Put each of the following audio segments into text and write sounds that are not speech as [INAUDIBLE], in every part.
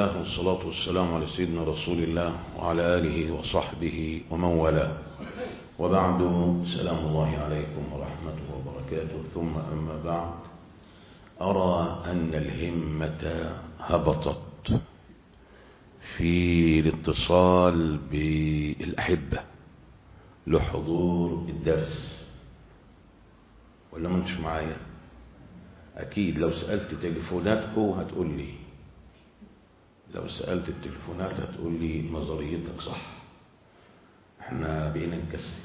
لله والصلاة والسلام على سيدنا رسول الله وعلى آله وصحبه ومن والاه. وبعد سلام الله عليكم ورحمته وبركاته. ثم أما بعد أرى أن الهمة هبطت في الاتصال بالأحبة لحضور الدرس. ولا ما انتش معايا؟ أكيد لو سألت تليفوناتكم هتقول لي. لو سألت التليفونات هتقول لي نظريتك صح. إحنا بقينا نكسل.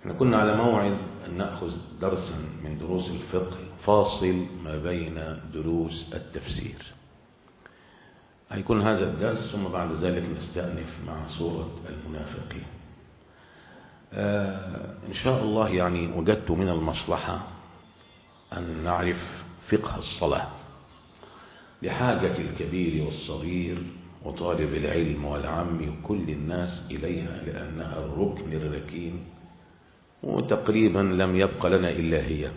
إحنا كنا على موعد أن نأخذ درسا من دروس الفقه فاصل ما بين دروس التفسير. هيكون هذا الدرس ثم بعد ذلك نستأنف مع سورة المنافقين. آه إن شاء الله يعني وجدت من المصلحة أن نعرف فقه الصلاة. بحاجة الكبير والصغير وطالب العلم والعم وكل الناس إليها لأنها الركن الركين وتقريبا لم يبق لنا إلا هي.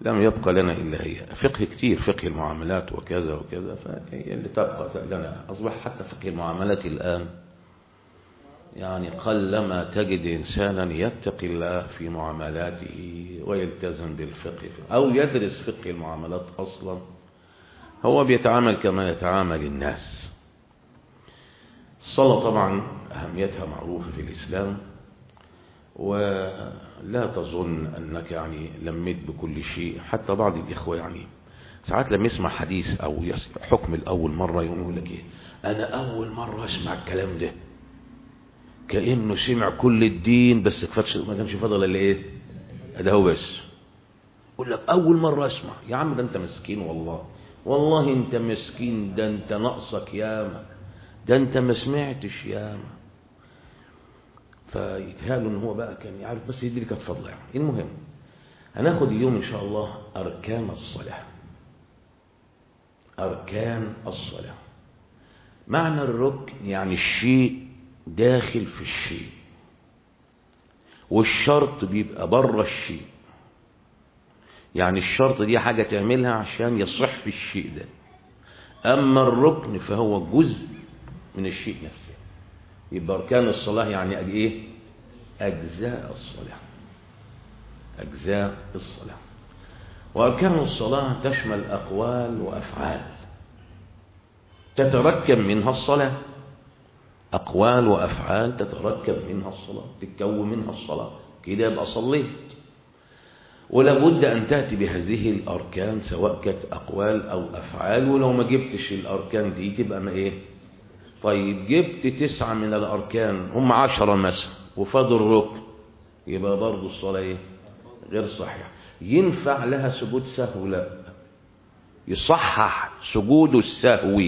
لم يبق لنا إلا هي. فقه كتير فقه المعاملات وكذا وكذا فهي اللي تبقى لنا. أصبح حتى فقه المعاملات الآن يعني قلما تجد إنسانا يتقي الله في معاملاته ويلتزم بالفقه أو يدرس فقه المعاملات أصلا. هو بيتعامل كما يتعامل الناس. الصلاة طبعا أهميتها معروفة في الإسلام ولا تظن أنك يعني لميت بكل شيء. حتى بعض الإخوة يعني ساعات لما يسمع حديث أو حكم الأول مرة يقول لك إيه أنا أول مرة أسمع الكلام ده. كأنه سمع كل الدين بس ما كانش فضل إلا إيه ده هو بس. يقول لك أول مرة أسمع. يا عم ده أنت مسكين والله. والله أنت مسكين ده أنت ناقصك ياما ده أنت ما سمعتش ياما. فيتهالوا إن هو بقى كان يعرف بس دي كانت فضله يعني. المهم هناخد اليوم إن شاء الله أركان الصلاة. أركان الصلاة. معنى الركن يعني الشيء داخل في الشيء والشرط بيبقى بره الشيء. يعني الشرط دي حاجة تعملها عشان يصح الشيء ده. أما الركن فهو جزء من الشيء نفسه. يبقى أركان الصلاة يعني إيه؟ أجزاء الصلاة. أجزاء الصلاة. وأركان الصلاة تشمل أقوال وأفعال. تتركب منها الصلاة. أقوال وأفعال تتركب منها الصلاة. تتكون منها الصلاة. كده يبقى صليت. ولابد أن تأتي بهذه الأركان سواء كانت أقوال أو أفعال ولو ما جبتش الأركان دي تبقى ما إيه؟ طيب جبت تسعة من الأركان هم عشرة مثلا وفاضل ركن يبقى برضه الصلاة إيه؟ غير صحيحة. ينفع لها سجود سهو؟ لا. يصحح سجود السهو.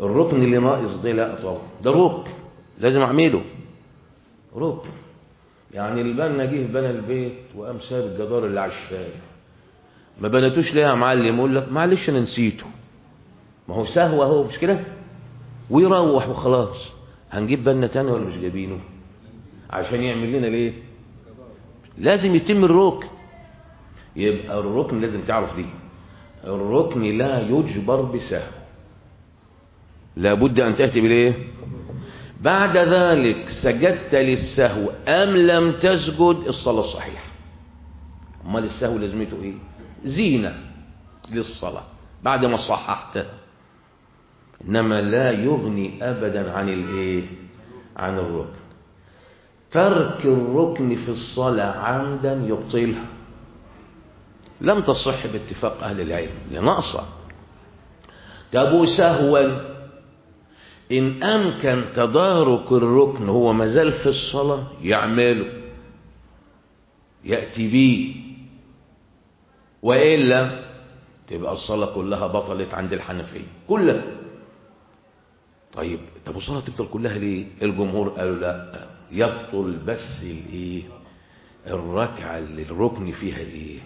الركن اللي ناقص ده لا طبعا. ده ركن لازم أعمله. ركن. يعني البنا جه بنى البيت وقام ساب الجدار اللي على الشارع ما بنتوش ليه يا معلم يقول لك معلش أنا نسيته. ما هو سهو أهو مش كده؟ ويروح وخلاص. هنجيب بالنا تاني ولا مش جايبينه؟ عشان يعمل لنا ليه؟ لازم يتم الركن. يبقى الركن لازم تعرف دي. الركن لا يجبر بسهو. لابد أن تأتي بالايه بعد ذلك سجدت للسهو أم لم تسجد؟ الصلاة صحيحة. أمال السهو لازمته إيه؟ زينة للصلاة بعد ما صححت. إنما لا يغني ابدا عن الإيه؟ عن الركن. ترك الركن في الصلاة عمدا يبطلها. لم تصح باتفاق أهل العلم. لناقصه تبو سهوا إن أمكن تدارك الركن هو مازال في الصلاة يعمله يأتي به وإلا تبقى الصلاة كلها بطلت عند الحنفية كلها. طيب طب الصلاة تبطل كلها ليه؟ الجمهور قالوا لا يبطل بس الإيه؟ الركعة اللي الركن فيها إيه؟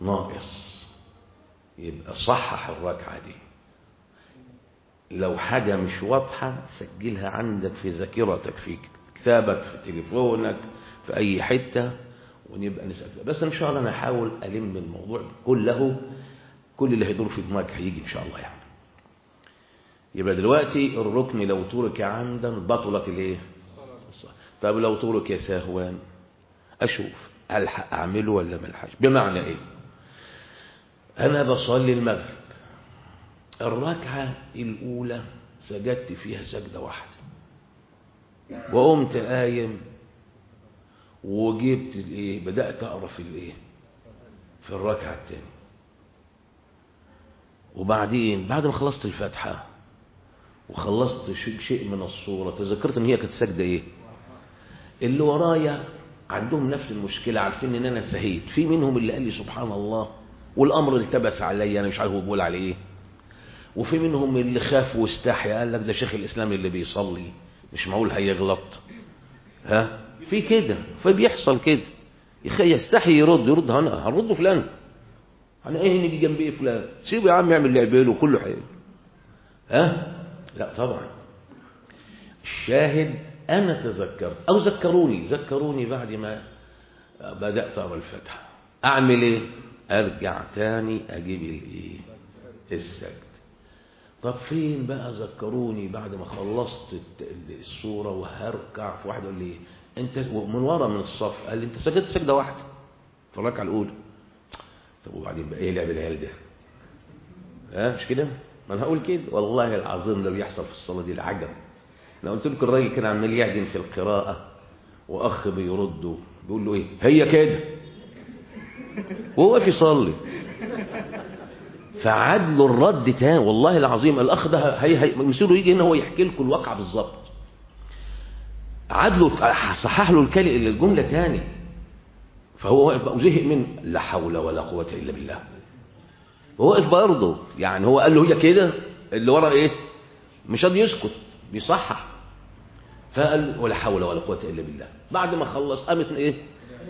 ناقص. يبقى صحح الركعة دي. لو حاجة مش واضحة سجلها عندك في ذاكرتك في كتابك في تليفونك في أي حتة ونبقى نسأل فيها. بس إن شاء الله أنا هحاول ألم الموضوع كله كل اللي هيدور في دماغك هيجي إن شاء الله يعني. يبقى دلوقتي الركن لو ترك عمدا بطلت الايه طب لو ترك سهوا أشوف الحق اعمله ولا ما الحقش بمعنى إيه؟ أنا بصلي المغرب. الركعة الأولى سجدت فيها سجدة واحدة. وقمت قايم وجبت الإيه؟ بدأت أقرأ في الإيه؟ في الركعة الثانية وبعدين بعد ما خلصت الفاتحة وخلصت شيء من الصورة تذكرت إن هي كانت سجدة إيه؟ اللي ورايا عندهم نفس المشكلة عارفين إن أنا سهيت. في منهم اللي قال لي سبحان الله والأمر التبس عليا أنا مش عارف هو بيقول على إيه؟ وفي منهم اللي خاف واستحي قال لك ده شيخ الإسلام اللي بيصلي مش معقول هيغلط. ها؟ في كده فبيحصل كده. يستحي يرد يرد أنا هنرده فلان. أنا إيه نيجي جنب إيه فلان. سيبه يا عم يعمل لعبه له كله حلو ها؟ لا طبعا. الشاهد أنا تذكرت. أو ذكروني ذكروني بعد ما بدأت أقرأ الفتحه أعمل إيه؟ أرجع تاني أجيب الإيه؟ السجد طب فين بقى ذكروني بعد ما خلصت الصورة وهركع في واحد قال لي انت من ورا من الصف قال لي انت سجدت سجدة واحدة. في الركعه الاولى طب وبعدين بقى إيه لعب العيال ده ها مش كده؟ ما أنا هقول كده. والله العظيم ده بيحصل في الصلاة دي العجب. أنا قلت لكم الراجل كان عمال يعجن في القراءة وأخ بيرده بيقول له إيه؟ هي كده. وهو واقف يصلي. فعاد له الرد تاني والله العظيم الأخ ده هي هي مثله يجي هنا هو يحكي لكم الواقعه بالظبط. عاد له صحح له الجمله تاني. فهو وزهق من لا حول ولا قوة إلا بالله. هو واقف برضه. يعني هو قال له هي كده؟ اللي ورا إيه؟ مش راضي يسكت. بيصحح. فقال ولا حول ولا قوة إلا بالله. بعد ما خلص قامت إيه؟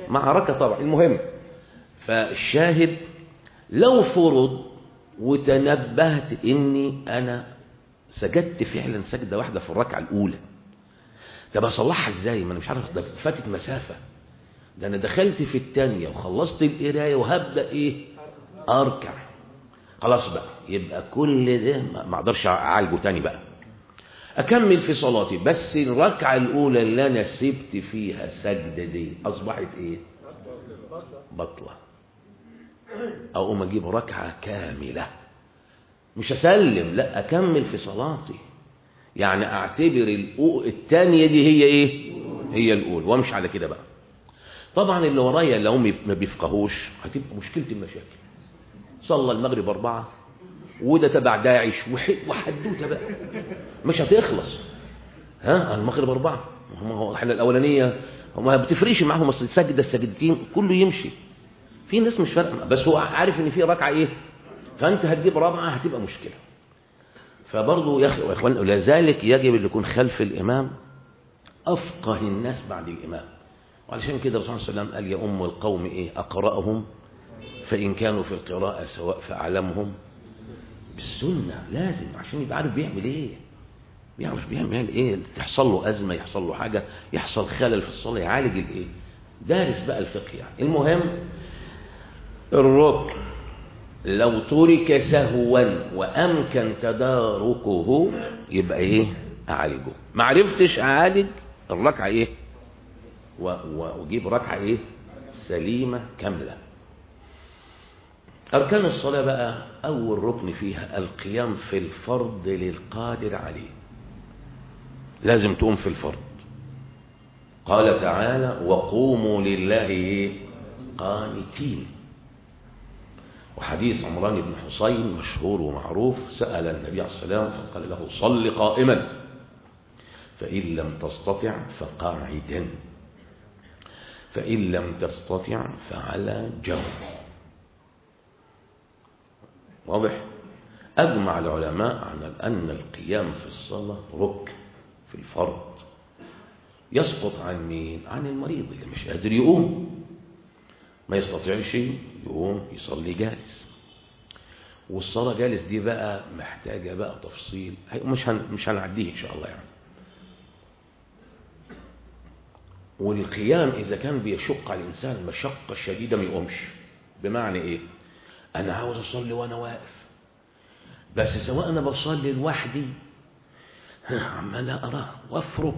معركة طبعا. المهم. فالشاهد لو فرض وتنبهت إني أنا سجدت فعلا سجدة واحدة في الركعة الأولى. طب أصلحها إزاي؟ ما أنا مش عارف ده فاتت مسافة. ده أنا دخلت في الثانية وخلصت القراية وهبدأ إيه؟ أركع. خلاص بقى يبقى كل ده ما أقدرش أعالجه تاني بقى. أكمل في صلاتي بس الركعة الأولى اللي أنا سبت فيها سجدة دي أصبحت إيه؟ بطلة. أقوم أجيب ركعة كاملة. مش أسلم لا أكمل في صلاتي. يعني أعتبر الثانية دي هي إيه؟ هي الأولى. وأمشي على كده بقى. طبعا اللي ورايا اللي هم ما بيفقهوش هتبقى مشكلة المشاكل. صلى المغرب أربعة وده تبع داعش وحدوتة بقى. مش هتخلص. ها؟ المغرب أربعة. هم هو إحنا الأولانية. ما بتفرقش معاهم أصل السجدة السجدتين كله يمشي. في ناس مش فارقة بس هو عارف إن في ركعة إيه؟ فأنت هتجيب رابعة هتبقى مشكلة. فبرضه يا أخي واخوان لذلك يجب أن يكون خلف الإمام أفقه الناس بعد الإمام. وعلشان كده الرسول صلى الله عليه وسلم قال يا أم القوم إيه؟ أقرأهم؟ فإن كانوا في القراءة سواء فأعلمهم. بالسنة لازم عشان يبقى عارف بيعمل إيه. بيعرف بيعمل إيه. تحصل له أزمة يحصل له حاجة يحصل خلل في الصلاة يعالج الإيه؟ دارس بقى الفقه يعني. المهم الركن. لو ترك سهوا وأمكن تداركه يبقى إيه؟ أعالجه. ما عرفتش أعالج؟ الركعة إيه؟ وأجيب ركعة إيه؟ سليمة كاملة. أركان الصلاة بقى أول ركن فيها القيام في الفرض للقادر عليه. لازم تقوم في الفرض. قال تعالى وقوموا لله قانتين. وحديث عمران بن حسين مشهور ومعروف سأل النبي عليه السلام فقال له صل قائما فإن لم تستطع فقاعدا فإن لم تستطع فعلى جنب. واضح؟ أجمع العلماء على أن القيام في الصلاة ركن في الفرض يسقط عن مين؟ عن المريض اللي مش قادر يقوم. ما يستطيعش يقوم يصلي جالس. والصلاة جالس دي بقى محتاجة بقى تفصيل. مش هن مش هنعديه إن شاء الله يعني. والقيام إذا كان بيشق على الإنسان مشقة شديدة ما يقومش. بمعنى إيه؟ أنا عاوز أصلي وأنا واقف. بس سواء أنا بصلي لوحدي عمال أقرأ وأفرك.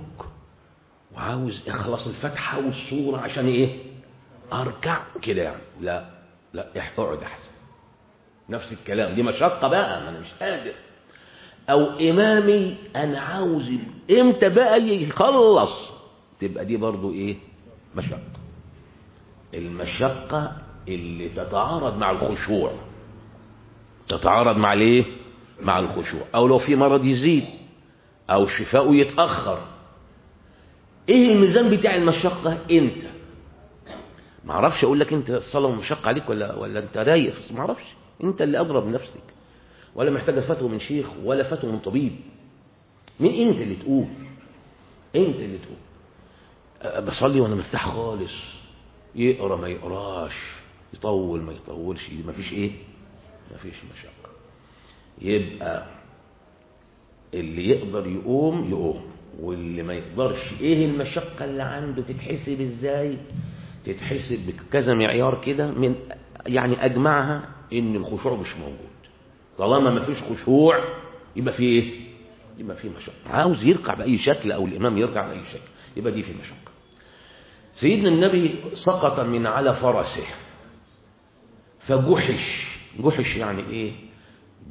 وعاوز اخلص الفتحه والصورة عشان إيه؟ أركع كده يعني لا لا اقعد أحسن. نفس الكلام. دي مشقة بقى ما أنا مش قادر. أو إمامي أنا عاوز إمتى بقى يخلص؟ تبقى دي برضو إيه؟ مشقة. المشقة اللي تتعارض مع الخشوع. تتعارض مع الايه مع الخشوع. أو لو في مرض يزيد أو شفاؤه يتأخر. إيه الميزان بتاع المشقة؟ انت ما أعرفش أقول لك أنت الصلاة مشقة عليك ولا ولا أنت رايق ما أعرفش. أنت اللي أضرب نفسك. ولا محتاجة فتوى من شيخ ولا فتوى من طبيب. مين أنت اللي تقول؟ أنت اللي تقول. بصلي وأنا مرتاح خالص. يقرأ ما يقراش. يطول ما يطولش. ما فيش إيه؟ ما فيش مشقة. يبقى اللي يقدر يقوم يقوم. واللي ما يقدرش إيه المشقة اللي عنده تتحسب إزاي؟ تتحسب بكذا معيار كده من يعني أجمعها إن الخشوع مش موجود. طالما ما فيش خشوع يبقى في إيه؟ يبقى في مشقة. عاوز يركع بأي شكل أو الإمام يركع بأي شكل يبقى دي في مشقة. سيدنا النبي سقط من على فرسه فجحش. جحش يعني إيه؟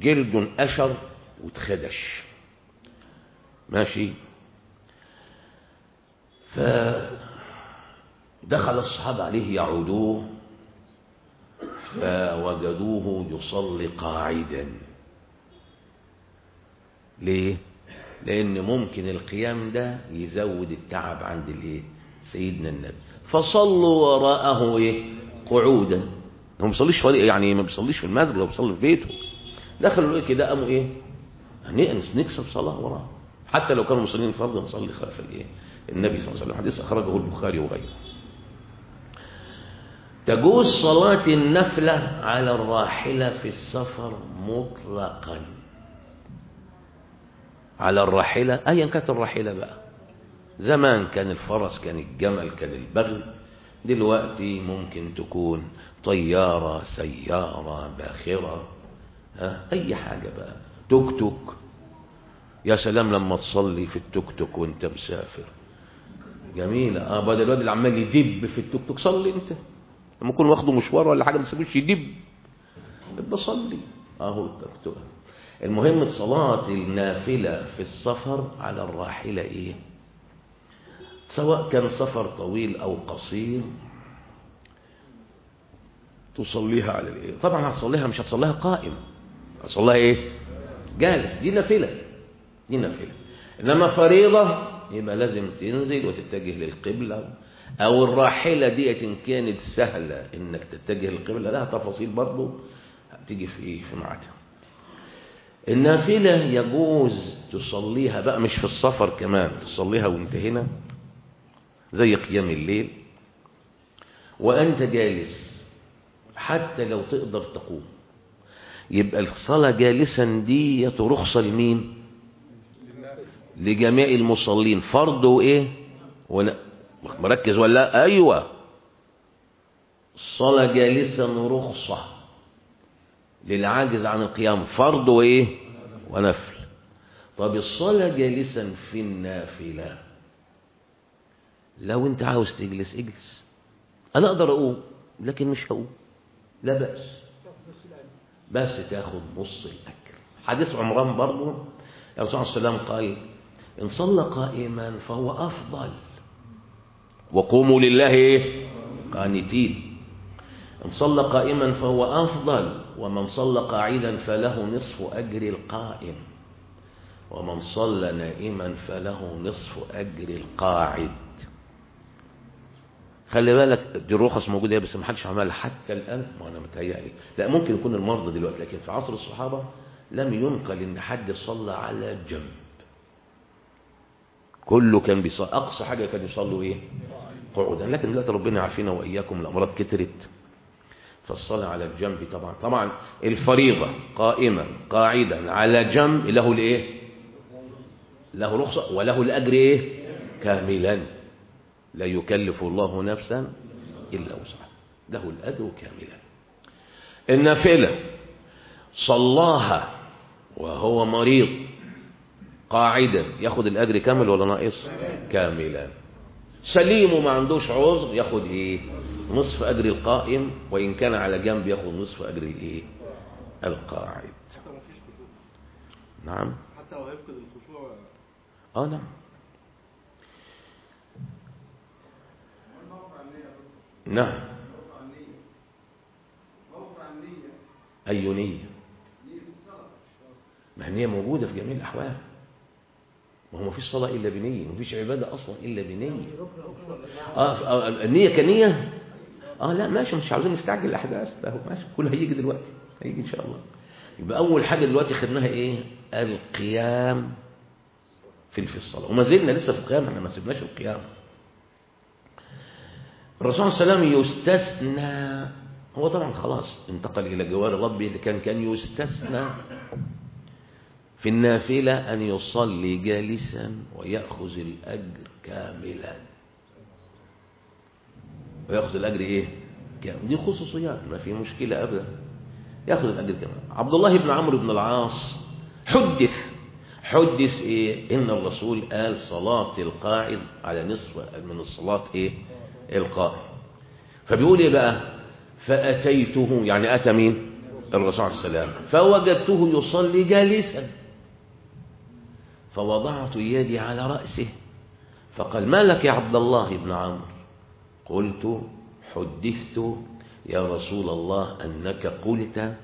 جلد أشر واتخدش. ماشي؟ فدخل الصحابة عليه يعودوه فوجدوه يصلي قاعدا. ليه؟ لأن ممكن القيام ده يزود التعب عند الإيه؟ سيدنا النبي. فصلوا وراءه إيه؟ قعودا. هو ما بيصليش يعني ما بيصليش في المسجد هو بيصلي في بيته. دخلوا إيه كده قاموا إيه؟ نكسب صلاة وراه حتى لو كانوا مصلين فرض نصلي خلف الإيه؟ النبي صلى الله عليه وسلم. حديث أخرجه البخاري وغيره. تجوز صلاة النفلة على الراحلة في السفر مطلقا. على الراحلة أيا كانت الراحلة بقى. زمان كان الفرس كان الجمل كان البغل. دلوقتي ممكن تكون طيارة سيارة باخرة أي حاجة بقى. توك توك. يا سلام لما تصلي في التوك توك وانت مسافر. جميلة. آه بدل الواد اللي عمال يدب في التوك توك صلي انت. لما يكون واخده مشوار ولا حاجة ما تسيبوش يدب. يبقى صلي. أهو التوك توك المهم صلاة النافلة في السفر على الراحلة إيه؟ سواء كان سفر طويل أو قصير تصليها على الإيه؟ طبعا هتصليها مش هتصليها قائم. هتصليها إيه؟ جالس. دي نافلة. دي نافلة. إنما فريضة يبقى لازم تنزل وتتجه للقبلة. أو الراحلة ديت إن كانت سهلة إنك تتجه للقبلة لها تفاصيل برضه هتيجي في إيه في ميعادها. النافلة يجوز تصليها بقى مش في السفر كمان تصليها وانت هنا زي قيام الليل وأنت جالس حتى لو تقدر تقوم. يبقى الصلاة جالسا دي رخصة لمين؟ لجميع المصلين. فرض وإيه؟ ولا مركز ولا؟ لا أيوه. الصلاه جالسا رخصة. للعاجز عن القيام. فرض وإيه؟ ونفل. طب الصلاة جالسا في النافلة. لو أنت عاوز تجلس اجلس. أنا أقدر أقوم لكن مش هقوم. لا بأس. بس تاخد نص الاجر حديث عمران برضه الرسول صلى الله عليه وسلم قال إن صلى قائما فهو أفضل. وقوموا لله إيه؟ قانتين. إن صلى قائما فهو أفضل ومن صلى قاعدا فله نصف أجر القائم. ومن صلى نائما فله نصف أجر القاعد. خلي بالك دي الرخص موجودة بس ما حدش عملها حتى الآن. ما أنا متهيألي. لا ممكن يكون المرضى دلوقتي لكن في عصر الصحابة لم ينقل إن حد صلى على جنب. كله كان بيصلي. أقصى حاجة كان يصلوا إيه؟ قعودا. لكن دلوقتي ربنا عافينا وإياكم الأمراض كترت. فالصلاة على الجنب طبعا. طبعا الفريضة قائما قاعدا على جنب له الإيه؟ له رخصة وله الأجر إيه؟ كاملا. لا يكلف الله نفسا إلا وسعها. له الأجر كاملا. النافلة. صلاها وهو مريض. قاعدا ياخد الأجر كامل ولا ناقص؟ كاملا سليم وما عندوش عذر ياخد إيه؟ نصف أجر القائم وإن كان على جنب ياخد نصف أجر الإيه؟ القاعد. نعم. حتى لو هيفقد الخشوع. آه نعم. نعم. أي نية؟ ما النية موجودة في جميع الأحوال. ما هو ما فيش صلاة إلا بنية ما فيش عبادة أصلا إلا بنية. آه آه، النية كنية؟ آه لا ماشي مش عاوزين نستعجل الأحداث ده هو ماشي كله هيجي دلوقتي هيجي إن شاء الله. يبقى أول حاجة دلوقتي خدناها إيه؟ القيام في في الصلاة. وما زلنا لسه في القيام إحنا ما سيبناش القيام. الرسول صلى الله عليه وسلم يستثنى هو طبعا خلاص انتقل إلى جوار ربه اللي كان كان يستثنى في النافلة أن يصلي جالسا ويأخذ الأجر كاملا. ويأخذ الأجر إيه؟ كامل دي خصوصيات ما في مشكلة أبدا. يأخذ الأجر كامل عبد الله بن عمرو بن العاص حدث حدث إيه؟ إن الرسول قال صلاة القاعد على نصف من الصلاة إيه؟ القائم فبيقول إيه بقى؟ فأتيته يعني أتى مين؟ الرسول عليه السلام. فوجدته يصلي جالسا. فوضعت يدي على رأسه فقال ما لك يا عبد الله بن عمرو؟ قلت حدثت يا رسول الله أنك قلت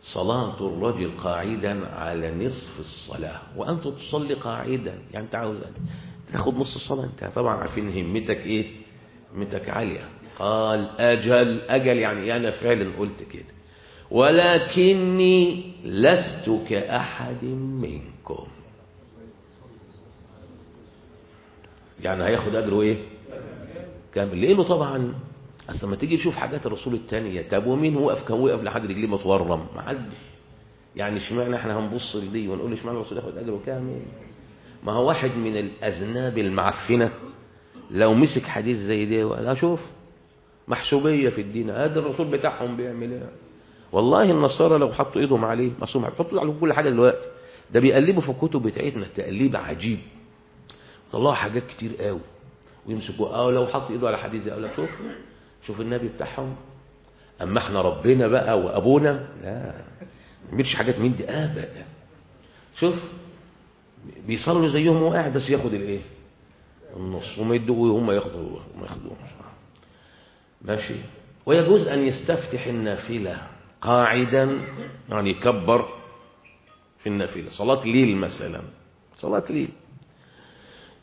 صلاة الرجل قاعدا على نصف الصلاة وأنت تصلي قاعدا. يعني أنت عاوز تاخد نص الصلاة أنت. طبعا عارفين همتك إيه؟ همتك عالية. قال أجل أجل يعني أنا فعلا قلت كده. ولكني لست كأحد منكم. يعني هياخد أجره إيه كامل. لأنه طبعا أصل لما تيجي تشوف حاجات الرسول الثانية طب ومين وقف كان وقف لحد رجليه متورم. ما حدش. يعني اشمعنى إحنا هنبص لدي ونقول اشمعنى الرسول ياخد أجره كامل؟ ما هو واحد من الأذناب المعفنة. لو مسك حديث زي ده وقال أشوف محسوبية في الدين. هذا الرسول بتاعهم بيعمل إيه؟ والله النصارى لو حطوا إيدهم عليه مصوم بيحطوا على كل حاجة دلوقتي. ده بيقلبوا في الكتب بتاعتنا تقليب عجيب. طلعوا حاجات كتير قوي. ويمسكوا آه لو حط إيده على حديث يقول لك شوف. شوف النبي بتاعهم. أما إحنا ربنا بقى وأبونا؟ لا. ما بيعملش حاجات من دي ابدا. شوف. بيصلوا زيهم وقاعد بس ياخد الإيه؟ النص. وما يدوا وهم ياخدوا وما ياخدوش ماشي. ويجوز ان يستفتح النافلة قاعدا يعني يكبر في النافلة. صلاة ليل مثلا. صلاة ليل.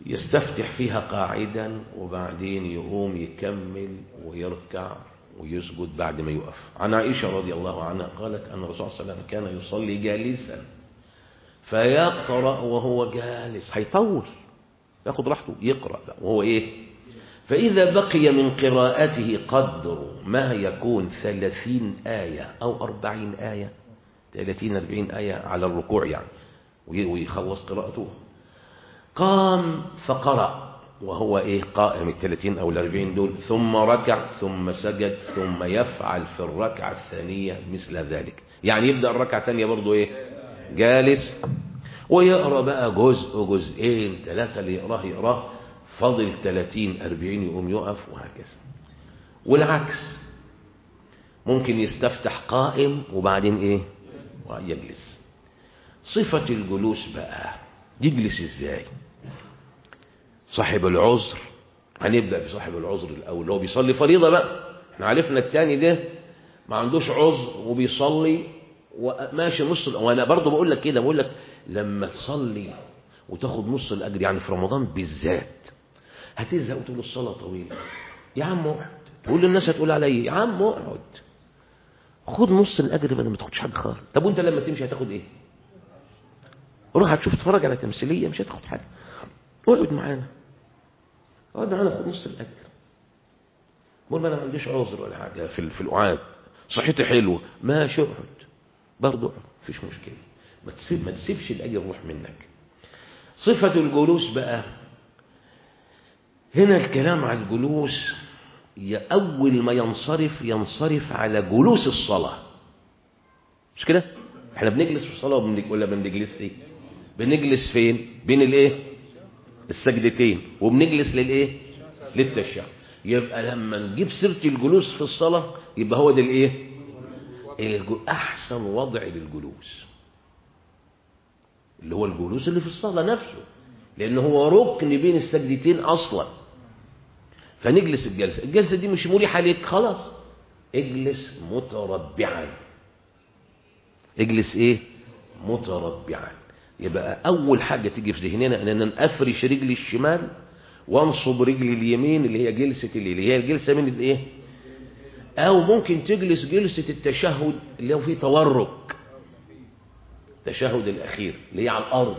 يستفتح فيها قاعدا وبعدين يقوم يكمل ويركع ويسجد بعد ما يقف عن عائشة رضي الله عنها قالت أن الرسول صلى الله عليه وسلم كان يصلي جالسا فيقرأ وهو جالس. هيطول. ياخد راحته. يقرأ وهو إيه؟ فإذا بقي من قراءته قدر ما يكون ثلاثين آية أو أربعين آية ثلاثين أربعين آية على الركوع يعني ويخلص قراءته. قام فقرأ. وهو إيه؟ قائم الثلاثين أو الأربعين دول. ثم ركع ثم سجد ثم يفعل في الركعة الثانية مثل ذلك. يعني يبدأ الركعة الثانية برضو إيه؟ جالس. ويقرأ بقى جزء جزئين ثلاثة اللي يقراه يقراه فضل ثلاثين أربعين يقوم يقف وهكذا. والعكس. ممكن يستفتح قائم وبعدين إيه؟ ويجلس صفة الجلوس بقى يجلس إزاي؟ صاحب العذر. هنبدأ بصاحب العذر الأول. هو بيصلي فريضة بقى. إحنا عرفنا التاني ده ما عندوش عذر وبيصلي وماشي نص وأنا برضه بقول لك كده بقول لك لما تصلي وتاخد نص الأجر يعني في رمضان بالذات هتزهق وتقول الصلاة طويلة. يا عم اقعد. تقول للناس هتقول عليا يا عم اقعد. خد نص الأجر بدل ما تاخدش حاجة خالص. طب وأنت لما تمشي هتاخد إيه؟ روح هتشوف تتفرج على تمثيلية مش هتاخد حاجة. اقعد معانا. اقعد معانا خد نص الاجر بقول ما أنا ما عنديش عذر ولا حاجة في في القعاد صحتي حلوة ماشي اقعد برضه اقعد مفيش مشكلة. ما تسيب ما تسيبش الأجر يروح منك. صفة الجلوس بقى. هنا الكلام على الجلوس. أول ما ينصرف ينصرف على جلوس الصلاة. مش كده؟ إحنا بنجلس في الصلاة ولا بنجلس إيه؟ بنجلس فين؟ بين الإيه؟ السجدتين وبنجلس للإيه؟ للتشهد. يبقى لما نجيب سيرة الجلوس في الصلاة يبقى هو ده الإيه؟ أحسن وضع للجلوس. اللي هو الجلوس اللي في الصلاة نفسه. لأن هو ركن بين السجدتين أصلا. فنجلس الجلسة. الجلسة دي مش مريحه ليك خلاص. اجلس متربعا. اجلس إيه؟ متربعا. يبقى أول حاجة تيجي في ذهننا إن أنا أفرش رجلي الشمال وأنصب رجلي اليمين اللي هي الليل اللي هي الجلسه من الايه أو ممكن تجلس جلسة التشهد اللي هو فيه تورك. التشهد الأخير اللي هي على الأرض.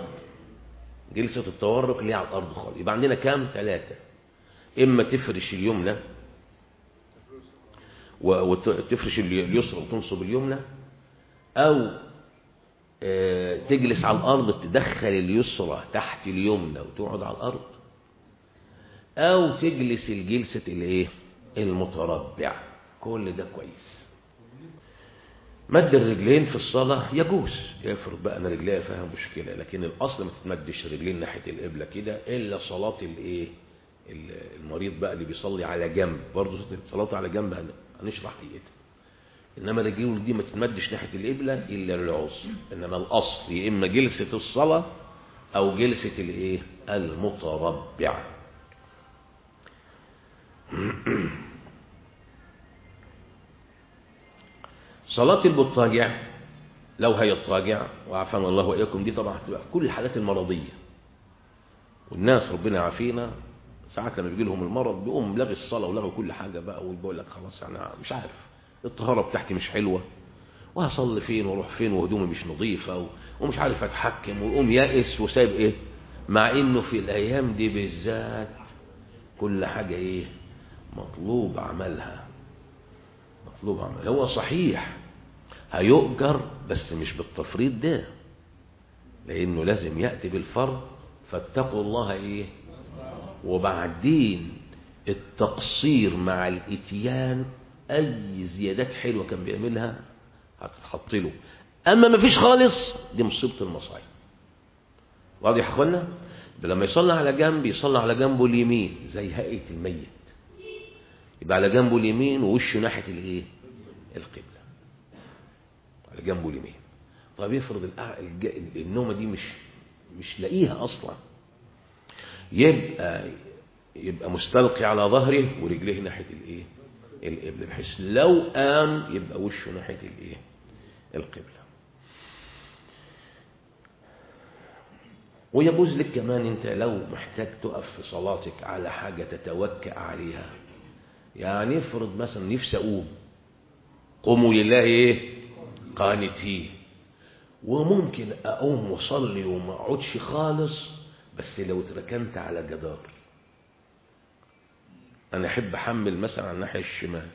جلسة التورك اللي هي على الأرض خالص. يبقى عندنا كام؟ ثلاثة. إما تفرش اليمنى وتفرش الي- اليسرى وتنصب اليمنى آه، تجلس على الأرض تدخل اليسرى تحت اليمنى وتقعد على الأرض. أو تجلس الجلسة الإيه؟ المتربع كل ده كويس. مد الرجلين في الصلاة يجوز. يفرض بقى أنا رجليا فيها مشكلة لكن الأصل ما تتمدش رجلين ناحية القبلة كده إلا صلاة الإيه؟ ال- المريض بقى اللي بيصلي على جنب. برضه صلاته على جنب هن- هنشرح ايتها إنما الرجلين دي ما تتمدش ناحية القبلة إلا للعذر. إنما الأصل يا إما جلسة الصلاة أو جلسة الإيه؟ المتربع. [CLEARS THROAT] صلاة المضطجع لو هيضطجع وعافانا الله وإياكم دي طبعا هتبقى في كل الحالات المرضية. والناس ربنا يعافينا. ساعات لما بيجي لهم المرض بيقوم لغي الصلاة ولغي كل حاجة بقى ويقول لك خلاص أنا مش عارف. الطهارة بتاعتي مش حلوة وهصلي فين وأروح فين وهدومي مش نظيفة ومش عارف أتحكم ويقوم يائس وسايب إيه؟ مع إنه في الأيام دي بالذات كل حاجة إيه؟ مطلوب عملها. مطلوب عمل هو صحيح هيؤجر بس مش بالتفريط ده لأنه لازم يأتي بالفرض. فاتقوا الله إيه؟ وبعدين التقصير مع الإتيان أي زيادات حلوة كان بيعملها هتتحط له أما ما فيش خالص دي مصيبه المصايب. واضح يا اخوانا لما يصلي على جنب يصلي على جنبه اليمين زي هيئة الميت. يبقى على جنبه اليمين ووشه ناحية الإيه؟ القبلة. على جنبه اليمين. طب يفرض النومة دي مش مش لاقيها أصلا. يبقى يبقى مستلقي على ظهره ورجليه ناحية الإيه؟ القبله بحيث لو قام يبقى وشه ناحية الإيه؟ القبلة. ويجوز لك كمان انت لو محتاج تقف في صلاتك على حاجة تتوكأ عليها. يعني افرض مثلا نفسي أقوم قوموا لله إيه؟ قانتين. وممكن أقوم وأصلي وما أقعدش خالص بس لو اتركنت على جدار أنا أحب أحمل مثلا على الناحية الشمال.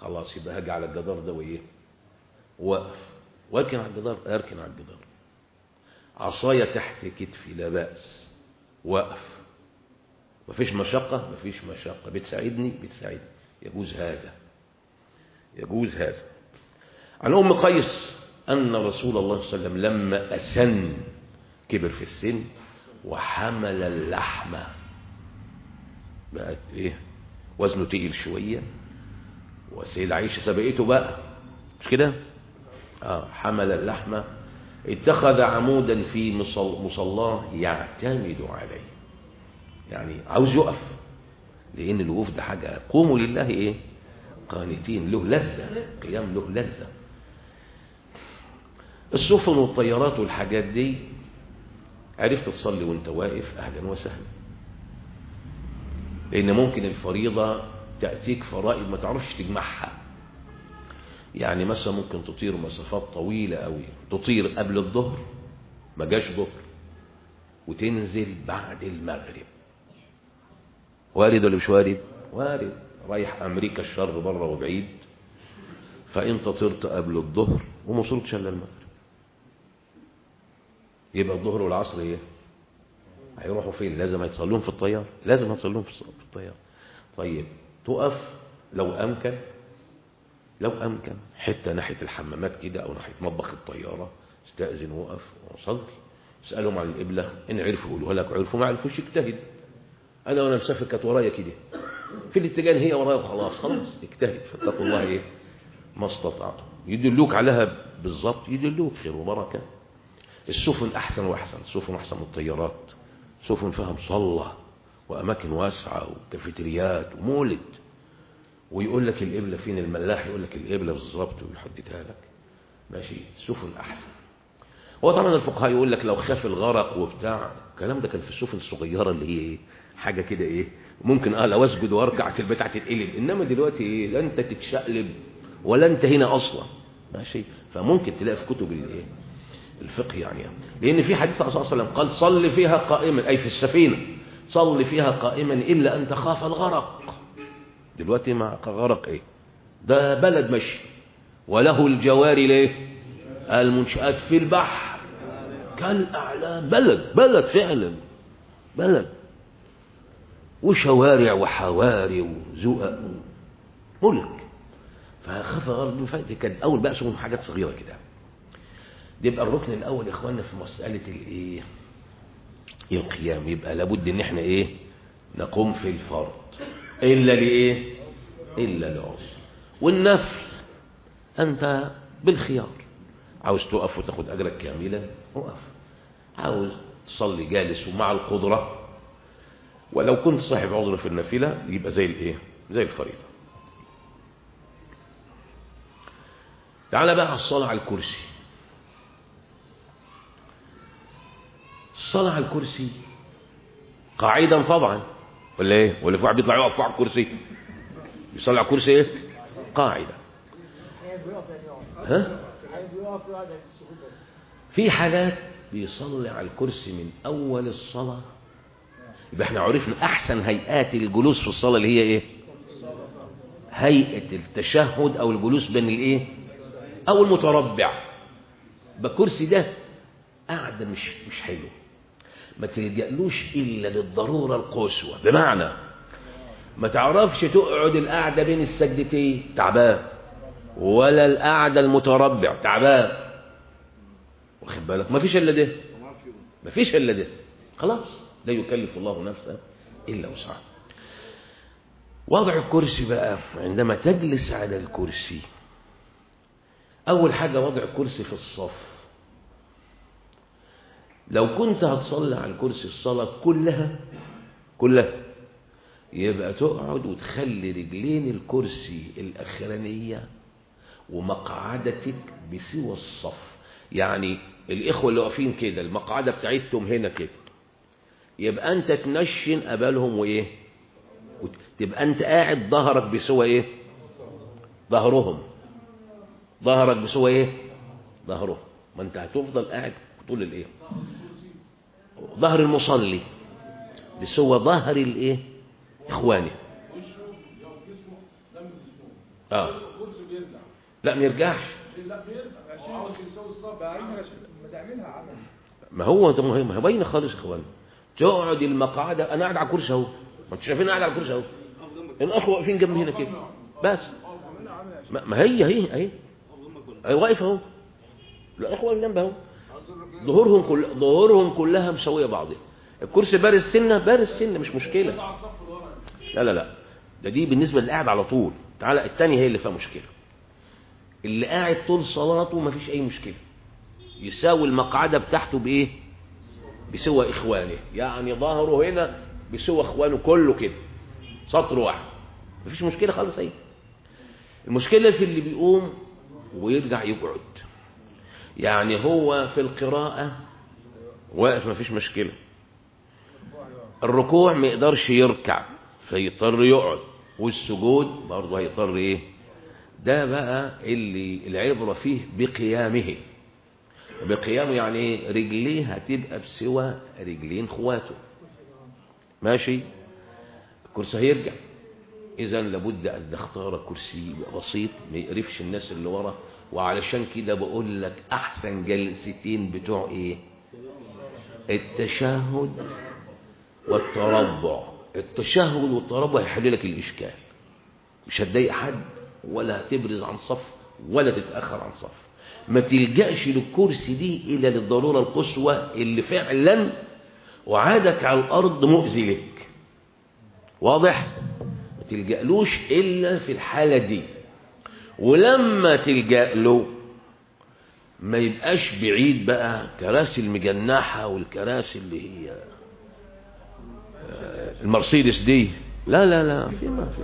خلاص يبقى هاجي على الجدار ده وإيه؟ وأقف. وأركن على الجدار أركن على الجدار. عصاية تحت كتفي لا بأس. وأقف. مفيش مشقة؟ مفيش مشقة. بتساعدني؟ بتساعدني. يجوز هذا. يجوز هذا. عن أم قيس أن رسول الله صلى الله عليه وسلم لما أسن كبر في السن وحمل اللحمه بقت إيه؟ وزنه تقيل شوية. وسيد عائشه سبقته بقى. مش كده؟ آه حمل اللحمه اتخذ عمودا في مصل- مصلاه يعتمد عليه. يعني عاوز يقف لأن الوقوف ده حاجة. قوموا لله إيه؟ قانتين. له لذة. قيام له لذة. السفن والطيارات والحاجات دي عرفت تصلي وانت واقف أهلا وسهلا. لأن ممكن الفريضة تأتيك فرائض ما تعرفش تجمعها. يعني مثلا ممكن تطير مسافات طويلة قوي تطير قبل الظهر ما جاش ظهر وتنزل بعد المغرب. وارد ولا مش وارد؟ وارد. رايح أمريكا الشر بره وبعيد فانت طرت قبل الظهر وما وصلتش إلا المغرب. يبقى الظهر والعصر إيه؟ هيروحوا فين؟ لازم هيتصلون في الطيار. لازم هيتصلون في في الطيار. طيب تقف لو أمكن لو أمكن. حتة ناحية الحمامات كده أو ناحية مطبخ الطيارة. استأذن وقف وصلي. اسألهم عن القبلة إن عرفوا يقولوا لك عرفوا ما عرفوش اجتهد أنا وأنا مسافر كانت ورايا كده. في الاتجاه هي ورايا وخلاص. خلاص اجتهد. فاتقوا الله إيه؟ ما استطعتم. يدلوك عليها بالظبط يدلوك. خير وبركة. السفن أحسن وأحسن. السفن أحسن من الطيارات. سفن فيها مصلى وأماكن واسعة وكافيتريات ومولد. ويقول لك القبلة فين الملاح؟ يقول لك القبلة بالظبط ويحددها لك. ماشي سفن أحسن. هو طبعا الفقهاء يقول لك لو خاف الغرق وبتاع الكلام ده كان في السفن الصغيرة اللي هي إيه؟ حاجة كده إيه؟ ممكن آه لو أسجد وأركع البتاعة تتقلب إنما دلوقتي إيه؟ لا أنت تتشقلب ولا أنت هنا أصلا. ماشي؟ فممكن تلاقي في كتب الايه الفقه يعني. لأن في حديث الرسول صلى الله عليه وسلم قال صل فيها قائما أي في السفينة. صل فيها قائما إلا أن تخاف الغرق. دلوقتي مع غرق إيه؟ ده بلد مشي. وله الجواري ليه؟ المنشآت في البحر. كالأعلام. بلد بلد فعلا. بلد. وشوارع وحواري وزقق ملك. فخاف غرب فاتي كان أول بقى سوهم حاجات صغيرة كده. يبقى الركن الأول يا إخواننا في مسألة الإيه؟ القيام. يبقى لابد إن إحنا إيه؟ نقوم في الفرض. إلا لإيه؟ إلا لعذر والنفل أنت بالخيار. عاوز تقف وتاخد أجرك كاملا وقف عاوز تصلي جالس ومع القدرة. ولو كنت صاحب عذر في النافلة يبقى زي الإيه؟ زي الفريضة. تعال بقى على الصلاة على الكرسي. الصلاة على الكرسي. قاعدا طبعا. ولا إيه؟ ولا في واحد بيطلع يقف على الكرسي يصلي على الكرسي إيه؟ قاعدة. ها؟ في حاجات بيصلي على الكرسي من أول الصلاة. يبقى إحنا عرفنا أحسن هيئات الجلوس في الصلاة اللي هي إيه؟ هيئة التشهد أو الجلوس بين الإيه؟ أو المتربع. بكرسي ده قاعدة مش مش حلو ما تلجألوش إلا للضرورة القصوى. بمعنى ما تعرفش تقعد القعدة بين السجدتين تعبان. ولا القعدة المتربع تعبان. واخد بالك؟ ما فيش إلا ده. ما فيش إلا ده. خلاص لا يكلف الله نفسا إلا وسعها. وضع الكرسي بقى عندما تجلس على الكرسي أول حاجة وضع الكرسي في الصف. لو كنت هتصلي على الكرسي الصلاة كلها كلها يبقى تقعد وتخلي رجلين الكرسي الأخرانية ومقعدتك بسوى الصف. يعني الإخوة اللي واقفين كده المقعدة بتاعتهم هنا كده. يبقى أنت تنشن قبالهم وإيه؟ تبقى أنت قاعد ظهرك بسوى إيه؟ ظهرهم. ظهرك بسوى إيه؟ ظهرهم. ما أنت هتفضل قاعد طول الإيه؟ ظهر المصلي. بسوى ظهر الإيه؟ إخواني آه. لا ما يرجعش. ما هو ده مهم ما باينة خالص اخوان تقعد المقعده أنا قاعد على الكرسي أهو. ما أنتوا شايفين قاعد على الكرسي أهو. الأخوة واقفين جنبي هنا كده. بس. ما هي هي اهي واقف أهو. الأخوة اللي جنب أهو. ظهورهم كل ظهورهم كلها مسويه بعضها. الكرسي بارز سنه بارز سنه مش مشكلة. لا لا لا. ده دي بالنسبة اللي قاعد على طول. تعالى الثانية هي اللي فيها مشكلة. اللي قاعد طول صلاته ما فيش أي مشكلة. يساوي المقعدة بتاعته بإيه؟ بسوى إخوانه. يعني ظهره هنا بسوى إخوانه كله كده. سطر واحد. ما فيش مشكلة خالص إيه المشكلة في اللي بيقوم ويرجع يقعد. يعني هو في القراءة واقف ما فيش مشكلة. الركوع ما يقدرش يركع فيضطر يقعد والسجود برضه هيضطر إيه؟ ده بقى اللي العبرة فيه بقيامه. بقيامه يعني إيه؟ رجليه هتبقى بسوى رجلين خواته. ماشي؟ الكرسي هيرجع. اذا لابد أن نختار كرسي بسيط ما يقرفش الناس اللي ورا. وعلشان كده بقول لك أحسن جلستين بتوع إيه؟ التشهد والتربع. التشهد والتربع هيحل لك الإشكال. مش هتضايق حد ولا هتبرز عن صف ولا تتأخر عن صف. ما تلجأش للكرسي دي إلا للضرورة القصوى اللي فعلا وعادك على الأرض مؤذي لك. واضح؟ ما تلجألوش إلا في الحالة دي. ولما تلجأ له ما يبقاش بعيد بقى كراسي المجنحة والكراسي اللي هي آه، المرسيدس دي. لا لا لا في ما في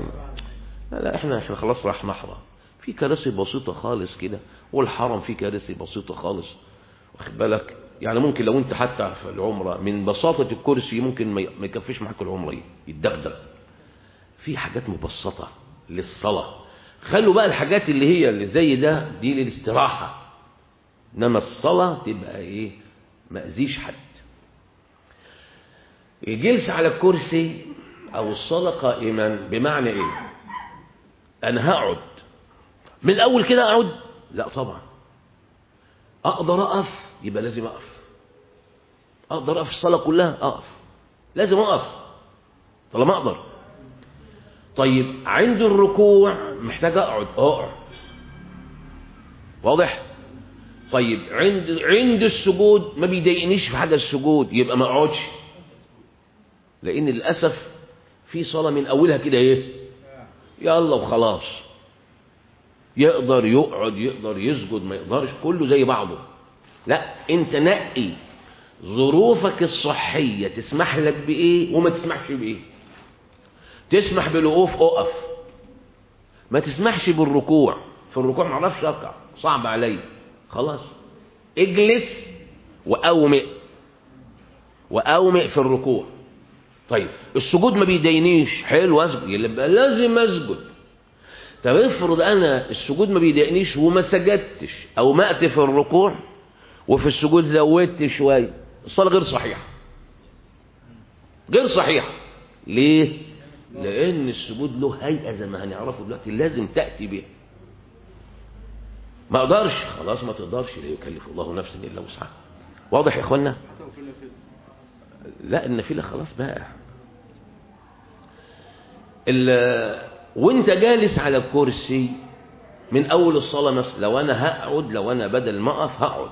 لا لا إحنا إحنا خلاص راح نحرى في كراسي بسيطة خالص كده والحرم فيه كراسي بسيطة خالص. واخد بالك؟ يعني ممكن لو انت حتى في العمرة من بساطة الكرسي ممكن ما يكفيش معاك العمرة يتدغدغ. في حاجات مبسطة للصلاة. خلوا بقى الحاجات اللي هي اللي زي ده دي للاستراحة. إنما الصلاة تبقى ما أذيش حد. الجلسة على الكرسي أو الصلاة قائما بمعنى إيه؟ أنا هقعد. من الأول كده أقعد؟ لا طبعا. أقدر أقف؟ يبقى لازم أقف. أقدر أقف الصلاة كلها؟ أقف. لازم أقف. طالما أقدر. طيب عند الركوع محتاج أقعد. اقعد واضح؟ طيب عند عند السجود ما بيضايقنيش في حاجة السجود يبقى ما أقعدش. لأن للأسف في صلاة من أولها كده إيه؟ يلا وخلاص. يقدر يقعد يقدر يسجد ما يقدرش كله زي بعضه. لا أنت نقي ظروفك الصحية تسمح لك بإيه وما تسمحش بإيه. تسمح بالوقوف أقف. ما تسمحش بالركوع. في الركوع ما أعرفش أركع. صعب علي. خلاص. اجلس وأومئ. وأومئ في الركوع. طيب. السجود ما بيضايقنيش. حلو أسجد. يبقى لازم أسجد. طب افرض أنا السجود ما بيضايقنيش وما سجدتش أو مأت في الركوع وفي السجود زودت شوية. الصلاة غير صحيحة. غير صحيحة. ليه؟ لأن السجود له هيئة زي ما هنعرفه دلوقتي لازم تأتي بها ما أقدرش خلاص ما تقدرش. لا يكلف الله نفسا إلا وسعها. واضح يا اخوانا لا النافلة خلاص بقى. وانت جالس على الكرسي من أول الصلاة مثلا لو أنا هقعد لو أنا بدل ما أقف هقعد.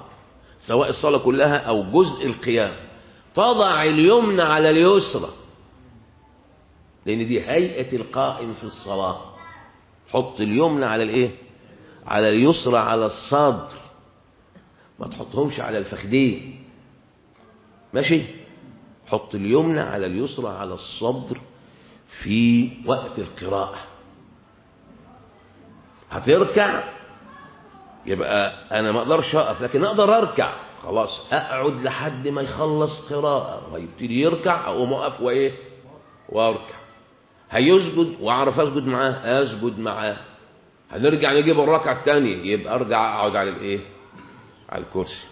سواء الصلاة كلها أو جزء القيام. تضع اليمنى على اليسرى. لأن دي هيئة القائم في الصلاة. حط اليمنى على الإيه؟ على اليسرى على الصدر. ما تحطهمش على الفخدين ماشي؟ حط اليمنى على اليسرى على الصدر في وقت القراءة. هتركع؟ يبقى أنا ما أقدرش أقف لكن أقدر أركع. خلاص أقعد لحد ما يخلص قراءة. ويبتدي يركع أقوم أقف وإيه؟ وأركع. هيسجد وأعرف أسجد معاه؟ أسجد معاه. هنرجع نجيب الركعة الثانية. يبقى أرجع أقعد على الإيه؟ على الكرسي.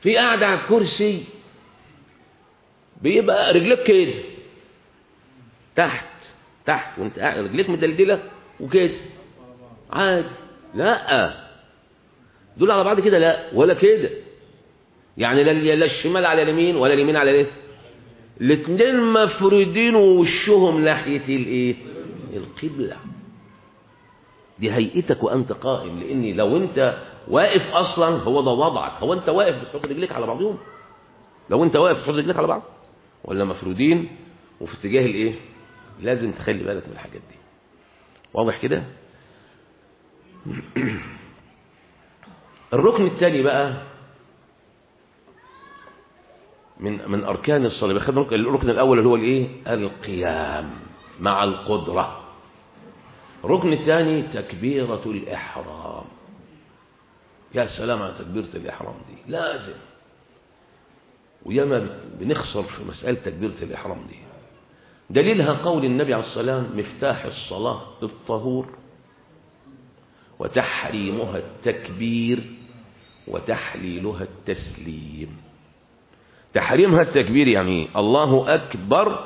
في قاعدة على الكرسي. بيبقى رجلك كده. تحت. تحت. وانت قاعد رجليك مدلدلة وكده. عادي. لا. دول على بعض كده. لا. ولا كده. يعني لا الشمال على اليمين ولا اليمين على الإيه؟ الاثنين مفرودين ووشهم ناحية الايه القبلة. دي هيئتك وأنت قائم لأني لو أنت واقف أصلا هو ده وضعك. هو أنت واقف بتحط رجليك على بعضهم؟ لو أنت واقف تحط رجليك على بعض؟ ولا مفرودين وفي اتجاه الايه لازم تخلي بالك من الحاجات دي. واضح كده؟ [CLEARS THROAT] الركن الثاني بقى من من أركان الصلاة. بياخد الركن الأول اللي هو الإيه؟ القيام مع القدرة. الركن الثاني تكبيرة الإحرام. يا سلام على تكبيرة الإحرام دي. لازم. وياما بنخسر في مسألة تكبيرة الإحرام دي. دليلها قول النبي عليه والسلام مفتاح الصلاة الطهور وتحريمها التكبير وتحليلها التسليم. تحريمها التكبير يعني الله أكبر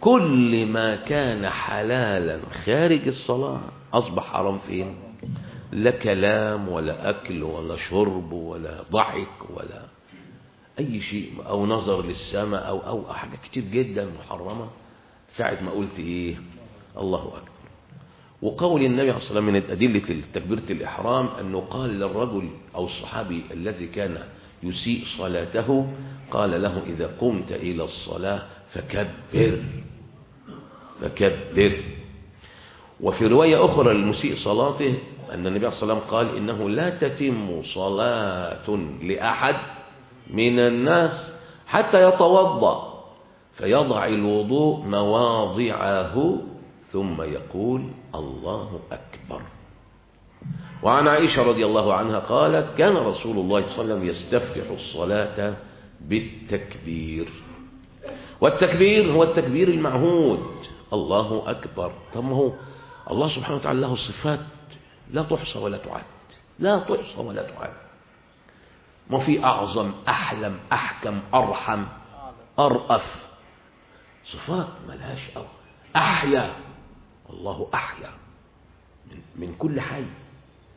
كل ما كان حلالا خارج الصلاة أصبح حرام فين؟ لا كلام ولا أكل ولا شرب ولا ضحك ولا أي شيء أو نظر للسماء أو أو حاجة كتير جدا محرمة. ساعة ما قلت إيه؟ الله أكبر. وقول النبي عليه الصلاة والسلام من أدلة تكبيرة الإحرام أنه قال للرجل أو الصحابي الذي كان يسيء صلاته قال له إذا قمت إلى الصلاة فكبر فكبر. وفي رواية أخرى للمسيء صلاته أن النبي عليه الصلاة والسلام قال إنه لا تتم صلاة لأحد من الناس حتى يتوضأ فيضع الوضوء مواضعه ثم يقول الله أكبر. وعن عائشة رضي الله عنها قالت كان رسول الله صلى الله عليه وسلم يستفتح الصلاة بالتكبير. والتكبير هو التكبير المعهود. الله أكبر. طب هو الله سبحانه وتعالى له صفات لا تحصى ولا تعد. لا تحصى ولا تعد. ما في أعظم أحلم أحكم أرحم أرأف. صفات ملهاش أو أحيا. الله أحيا. من كل حي.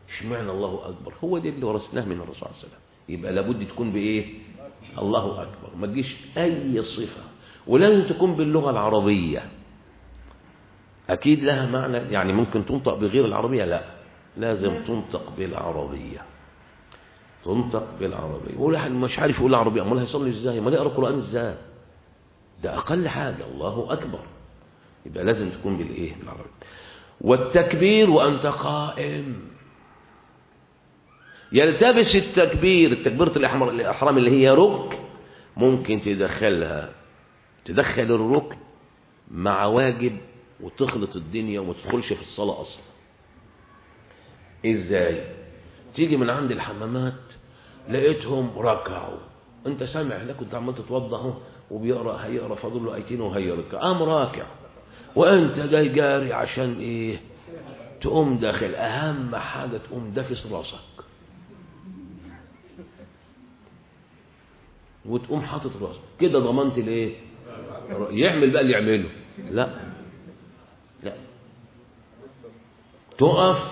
اشمعنى الله أكبر؟ هو ده اللي ورثناه من الرسول صلى الله عليه وسلم. يبقى لابد تكون بإيه؟ الله أكبر. ما تجيش أي صفة. ولازم تكون باللغة العربية. أكيد لها معنى يعني ممكن تنطق بغير العربية؟ لا. لازم تنطق بالعربية. تنطق بالعربية. ولا مش عارف يقول العربية. أمال هيصلي إزاي؟ أمال يقرأ القرآن إزاي؟ ده أقل حاجة. الله أكبر. يبقى لازم تكون بالإيه؟ بالعربية. والتكبير وأنت قائم. يلتبس التكبير التكبيرة الإحرام اللي هي ركن ممكن تدخلها تدخل الركن مع واجب وتخلط الدنيا وما تدخلش في الصلاة أصلا. إزاي؟ تيجي من عند الحمامات لقيتهم ركعوا. أنت سامع هناك كنت عمال تتوضأ أهو وبيقرأ هيقرأ فاضل له ايتين وهيركع قام راكع. وأنت جاي جاري عشان إيه؟ تقوم داخل. أهم حاجة تقوم دافس راسك. وتقوم حاطط راسك كده ضمنت الايه يعمل بقى اللي يعمله. لا. لا. تقف.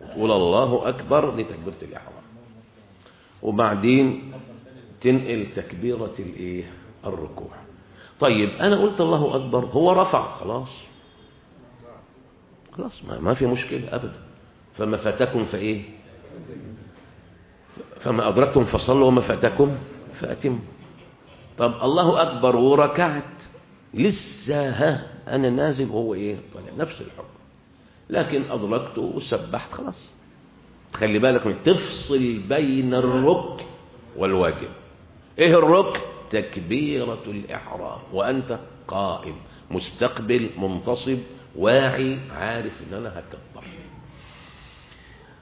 وتقول الله أكبر دي تكبيره الإحرام. وبعدين تنقل تكبيرة الإيه؟ الركوع. طيب أنا قلت الله أكبر هو رفع. خلاص. خلاص ما في مشكلة أبدا. فما فاتكم فإيه؟ فما أدركتم فصلوا وما فاتكم فاتموا طب الله أكبر وركعت. لسه ها أنا نازل وهو إيه؟ طالع نفس الحكم. لكن ادركته وسبحت خلاص. خلي بالك من تفصل بين الركن والواجب. إيه الركن تكبيرة الإحرام. وأنت قائم مستقبل منتصب واعي عارف إن أنا هكبر.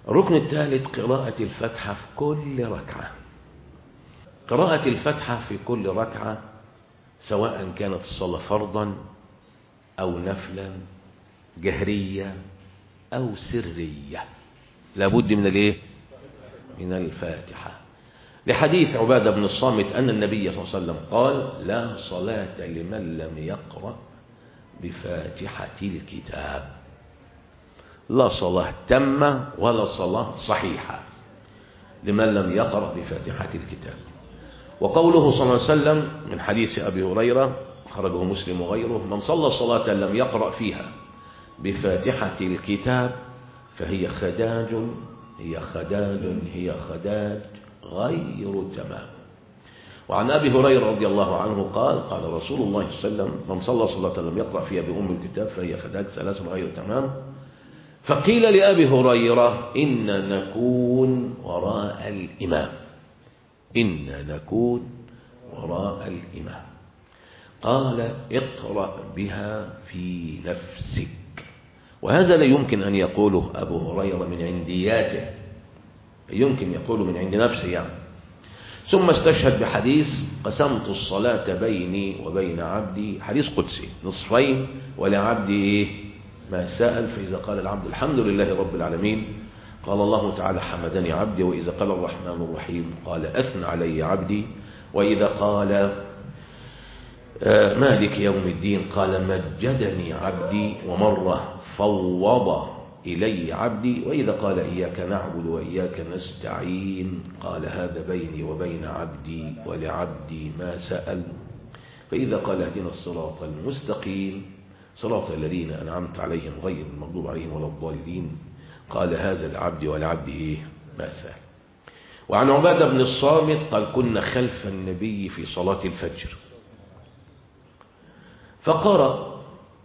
الركن الثالث قراءة الفاتحة في كل ركعة. قراءة الفاتحة في كل ركعة سواء كانت الصلاة فرضا أو نفلا جهرية أو سرية. لابد من الإيه؟ من الفاتحة. لحديث عبادة بن الصامت أن النبي صلى الله عليه وسلم قال لا صلاة لمن لم يقرأ بفاتحة الكتاب. لا صلاة تامة ولا صلاة صحيحة لمن لم يقرأ بفاتحة الكتاب. وقوله صلى الله عليه وسلم من حديث أبي هريرة خرجه مسلم وغيره من صلى صلاة لم يقرأ فيها بفاتحة الكتاب فهي خداج هي خداج هي خداج غير تمام. وعن أبي هريرة رضي الله عنه قال قال رسول الله صلى الله عليه وسلم من صلى صلاة لم يقرأ فيها بأم الكتاب فهي خداج ثلاث غير تمام. فقيل لأبي هريرة إن نكون وراء الإمام. إن نكون وراء الإمام. قال اقرأ بها في نفسك. وهذا لا يمكن أن يقوله أبو هريرة من عندياته يمكن يقوله من عند نفسه يعني. ثم استشهد بحديث قسمت الصلاة بيني وبين عبدي حديث قدسي نصفين ولعبدي إيه؟ ما سأل فإذا قال العبد الحمد لله رب العالمين قال الله تعالى حمدني عبدي وإذا قال الرحمن الرحيم قال أثنى علي عبدي وإذا قال مالك يوم الدين قال مجدني عبدي ومرة فوض إلي عبدي وإذا قال إياك نعبد وإياك نستعين قال هذا بيني وبين عبدي ولعبدي ما سأل. فإذا قال اهدنا الصراط المستقيم صراط الذين أنعمت عليهم غير المغضوب عليهم ولا الضالين. قال هذا العبد والعبد إيه ما سأل. وعن عبادة بن الصامت قال كنا خلف النبي في صلاة الفجر. فقرأ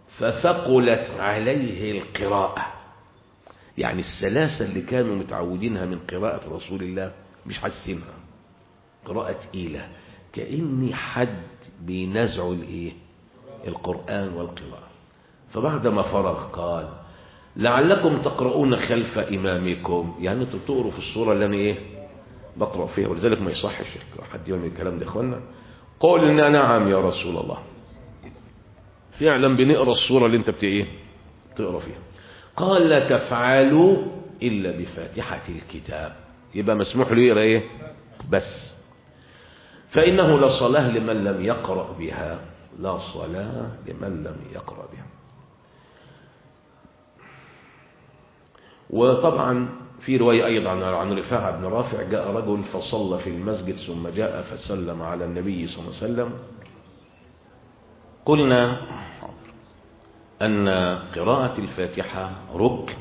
فثقلت عليه القراءة. يعني السلاسة اللي كانوا متعودينها من قراءة رسول الله مش حاسينها قراءة تقيلة كأني حد بينزعوا الإيه؟ القرآن والقراءة. فبعدما فرغ قال لعلكم تقرؤون خلف إمامكم. يعني أنتوا بتقروا في الصورة اللي أنا إيه بقرأ فيها ولذلك ما يصحش حد يعمل الكلام ده إخوانا. قلنا نعم يا رسول الله. فعلا بنقرأ الصورة اللي أنت بت إيه؟ تقرأ فيها. قال لا تفعلوا إلا بفاتحة الكتاب. يبقى مسموح له يقرأ إيه؟ بس. فإنه لا صلاة لمن لم يقرأ بها. لا صلاة لمن لم يقرأ بها. وطبعا في رواية أيضا عن رفاعة بن رافع جاء رجل فصلى في المسجد ثم جاء فسلم على النبي صلى الله عليه وسلم. قلنا أن قراءة الفاتحة ركن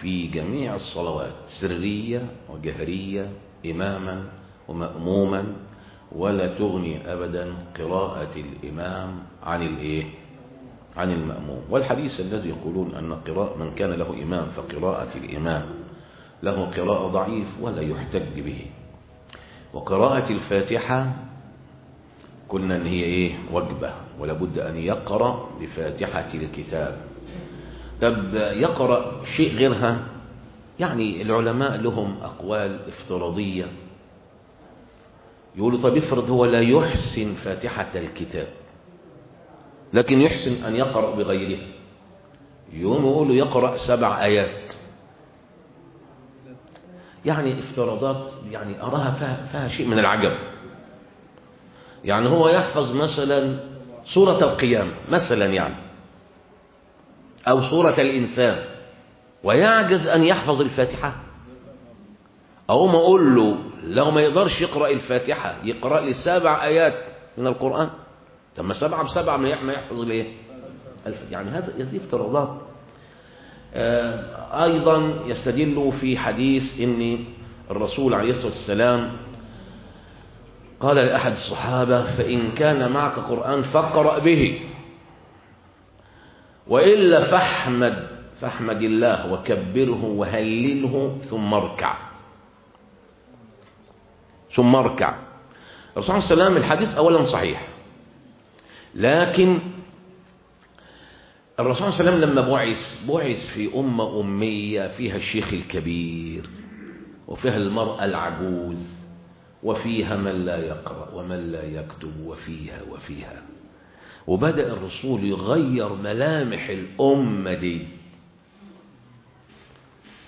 في جميع الصلوات سرية وجهرية إماما ومأموما ولا تغني أبدا قراءة الإمام عن الإيه؟ عن المأموم. والحديث الذي يقولون أن قراءة من كان له إمام فقراءة الإمام له قراءة ضعيف ولا يحتج به. وقراءة الفاتحة قلنا أن هي إيه؟ وجبة ولا بد أن يقرأ بفاتحة الكتاب. طب يقرأ شيء غيرها؟ يعني العلماء لهم أقوال افتراضية. يقولوا طب افرض هو لا يحسن فاتحة الكتاب. لكن يحسن أن يقرأ بغيرها يوم يقولوا يقرأ سبع آيات. يعني افتراضات يعني أراها فيها, فيها شيء من العجب. يعني هو يحفظ مثلا سورة القيامة مثلا يعني أو سورة الإنسان ويعجز أن يحفظ الفاتحة. أو ما أقول له لو ما يقدرش يقرأ الفاتحة يقرأ لي سبع آيات من القرآن. طب ما سبعة بسبعة ما يحفظ ليه يعني هذا يزيد افتراضات آه أيضا يستدل في حديث إن الرسول عليه الصلاة والسلام قال لأحد الصحابة فإن كان معك قرآن فاقرأ به. وإلا فاحمد فاحمد الله وكبره وهلله ثم اركع. ثم اركع. الرسول عليه وسلم الحديث أولا صحيح. لكن الرسول صلى الله عليه وسلم لما بعث بعث في أمة أمية فيها الشيخ الكبير وفيها المرأة العجوز وفيها من لا يقرأ ومن لا يكتب وفيها وفيها. وبدأ الرسول يغير ملامح الأمة دي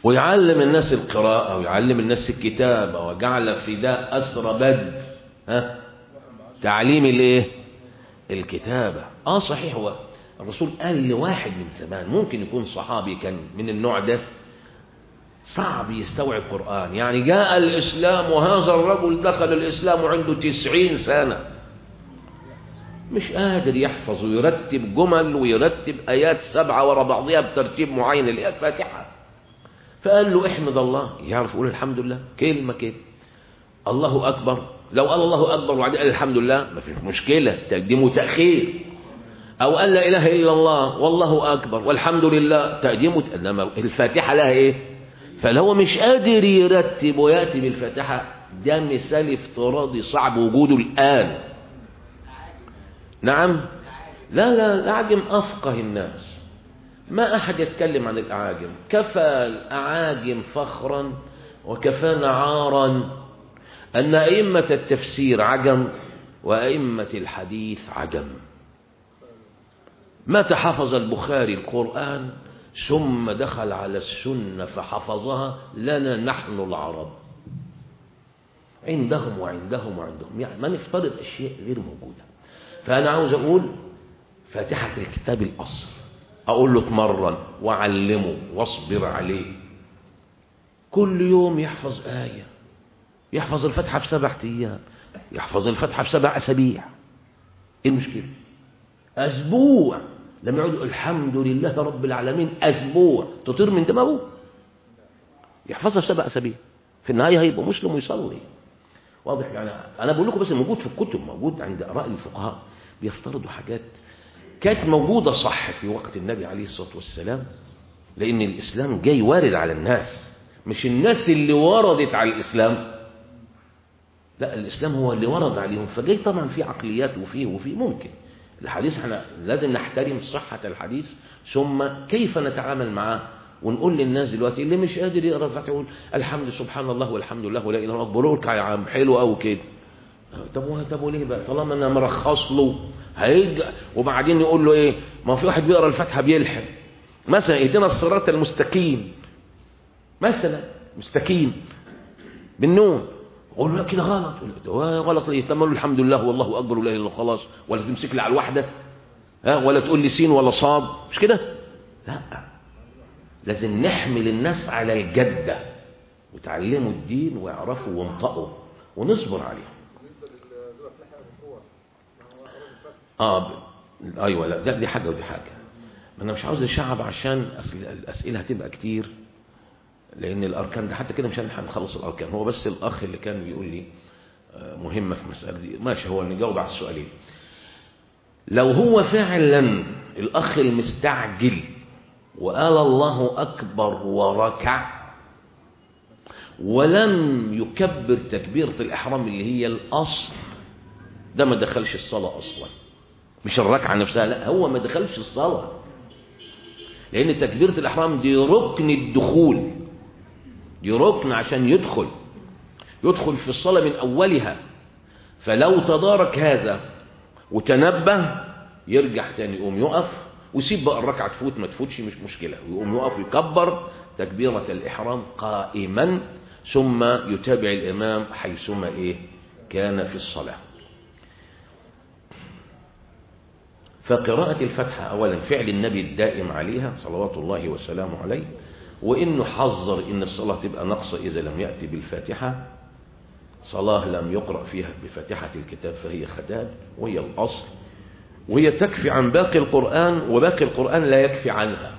ويعلم الناس القراءة ويعلم الناس الكتابة وجعل فداء أسرى بدر. ها؟ تعليم الإيه؟ الكتابة. آه صحيح. هو الرسول قال لواحد من زمان ممكن يكون صحابي كان من النوع ده. صعب يستوعب القرآن. يعني جاء الإسلام وهذا الرجل دخل الإسلام وعنده تسعين سنة. مش قادر يحفظ ويرتب جمل ويرتب آيات سبعة ورا بعضها بترتيب معين اللي الفاتحة فقال له احمد الله. يعرف يقول الحمد لله. كلمة كده. الله أكبر. لو قال الله أكبر وبعدين قال الحمد لله ما في مشكلة تقديم وتأخير. أو قال لا إله إلا الله والله أكبر والحمد لله تقديم. إنما الفاتحة لها إيه؟ فلو مش قادر يرتب ويأتي بالفاتحة ده مثال افتراضي صعب وجوده الآن. نعم؟ لا لا الأعجم أفقه الناس. ما أحد يتكلم عن الأعاجم. كفى الأعاجم فخرا وكفانا عارا أن أئمة التفسير عجم وأئمة الحديث عجم. متى حفظ البخاري القرآن؟ ثم دخل على السنة فحفظها لنا نحن العرب. عندهم وعندهم وعندهم. يعني ما نفترض أشياء غير موجودة. فأنا عاوز أقول فاتحة الكتاب الأصل. أقول له اتمرن وعلمه واصبر عليه. كل يوم يحفظ آية. يحفظ الفتحة في سبع أيام يحفظ الفتحة في سبع أسابيع. إيه المشكلة؟ أسبوع. يقعد يقول الحمد لله رب العالمين أسبوع. تطير من دماغه؟ يحفظها في سبع أسابيع. في النهاية هيبقى مسلم ويصلي. واضح يعني أنا بقول لكم بس موجود في الكتب موجود عند آراء الفقهاء. بيفترضوا حاجات كانت موجودة صح في وقت النبي عليه الصلاة والسلام لأن الإسلام جاي وارد على الناس مش الناس اللي وردت على الإسلام. لا الإسلام هو اللي ورد عليهم فجاي طبعا في عقليات وفيه وفيه ممكن؟ الحديث إحنا لازم نحترم صحة الحديث ثم كيف نتعامل معاه ونقول للناس دلوقتي اللي مش قادر يقرأ الفاتحة يقول الحمد سبحان الله والحمد لله ولا إله إلا الله اركع يا عم حلو قوي كده. طب طب وليه بقى؟ طالما أنا مرخص له هيرجع وبعدين يقول له إيه؟ ما في واحد بيقرأ الفاتحة بيلحم مثلا اهدنا الصراط المستقيم. مثلا مستقيم. بالنون. أقول له لا كده غلط. غلط. أقول له الحمد لله والله أكبر ولا إله إلا خلاص. ولا تمسك لي على الواحده ها؟ ولا تقول لي سين ولا صاد. مش كده؟ لا. لازم نحمل الناس على الجدة. وتعلموا الدين ويعرفوا وينطقوا ونصبر عليهم. آه. أيوه لا ده دي حاجة ودي حاجة. ما أنا مش عاوز الشعب عشان أصل الأسئلة هتبقى كتير. لأن الأركان ده حتى كده مش هنلحق نخلص الأركان هو بس الأخ اللي كان بيقول لي آه، مهمة في مساله دي. ماشي هو نجاوب على السؤالين. لو هو فعلا الأخ المستعجل وقال الله أكبر وركع ولم يكبر تكبيرة الإحرام اللي هي الأصل ده ما دخلش الصلاة أصلا. مش الركعة نفسها لا هو ما دخلش الصلاة. لأن تكبيرة الإحرام دي ركن الدخول. دي ركن عشان يدخل يدخل في الصلاة من أولها. فلو تدارك هذا وتنبه يرجع تاني يقوم يقف ويسيب بقى الركعة تفوت ما تفوتش مش مشكلة. ويقوم يقف يكبر تكبيرة الإحرام قائما ثم يتابع الإمام حيثما إيه؟ كان في الصلاة. فقراءة الفتحة أولا فعل النبي الدائم عليها صلوات الله وسلامه عليه وإنه حذر إن الصلاة تبقى نقصة إذا لم يأتي بالفاتحة. صلاة لم يقرأ فيها بفاتحة الكتاب فهي خداج وهي الأصل. وهي تكفي عن باقي القرآن وباقي القرآن لا يكفي عنها.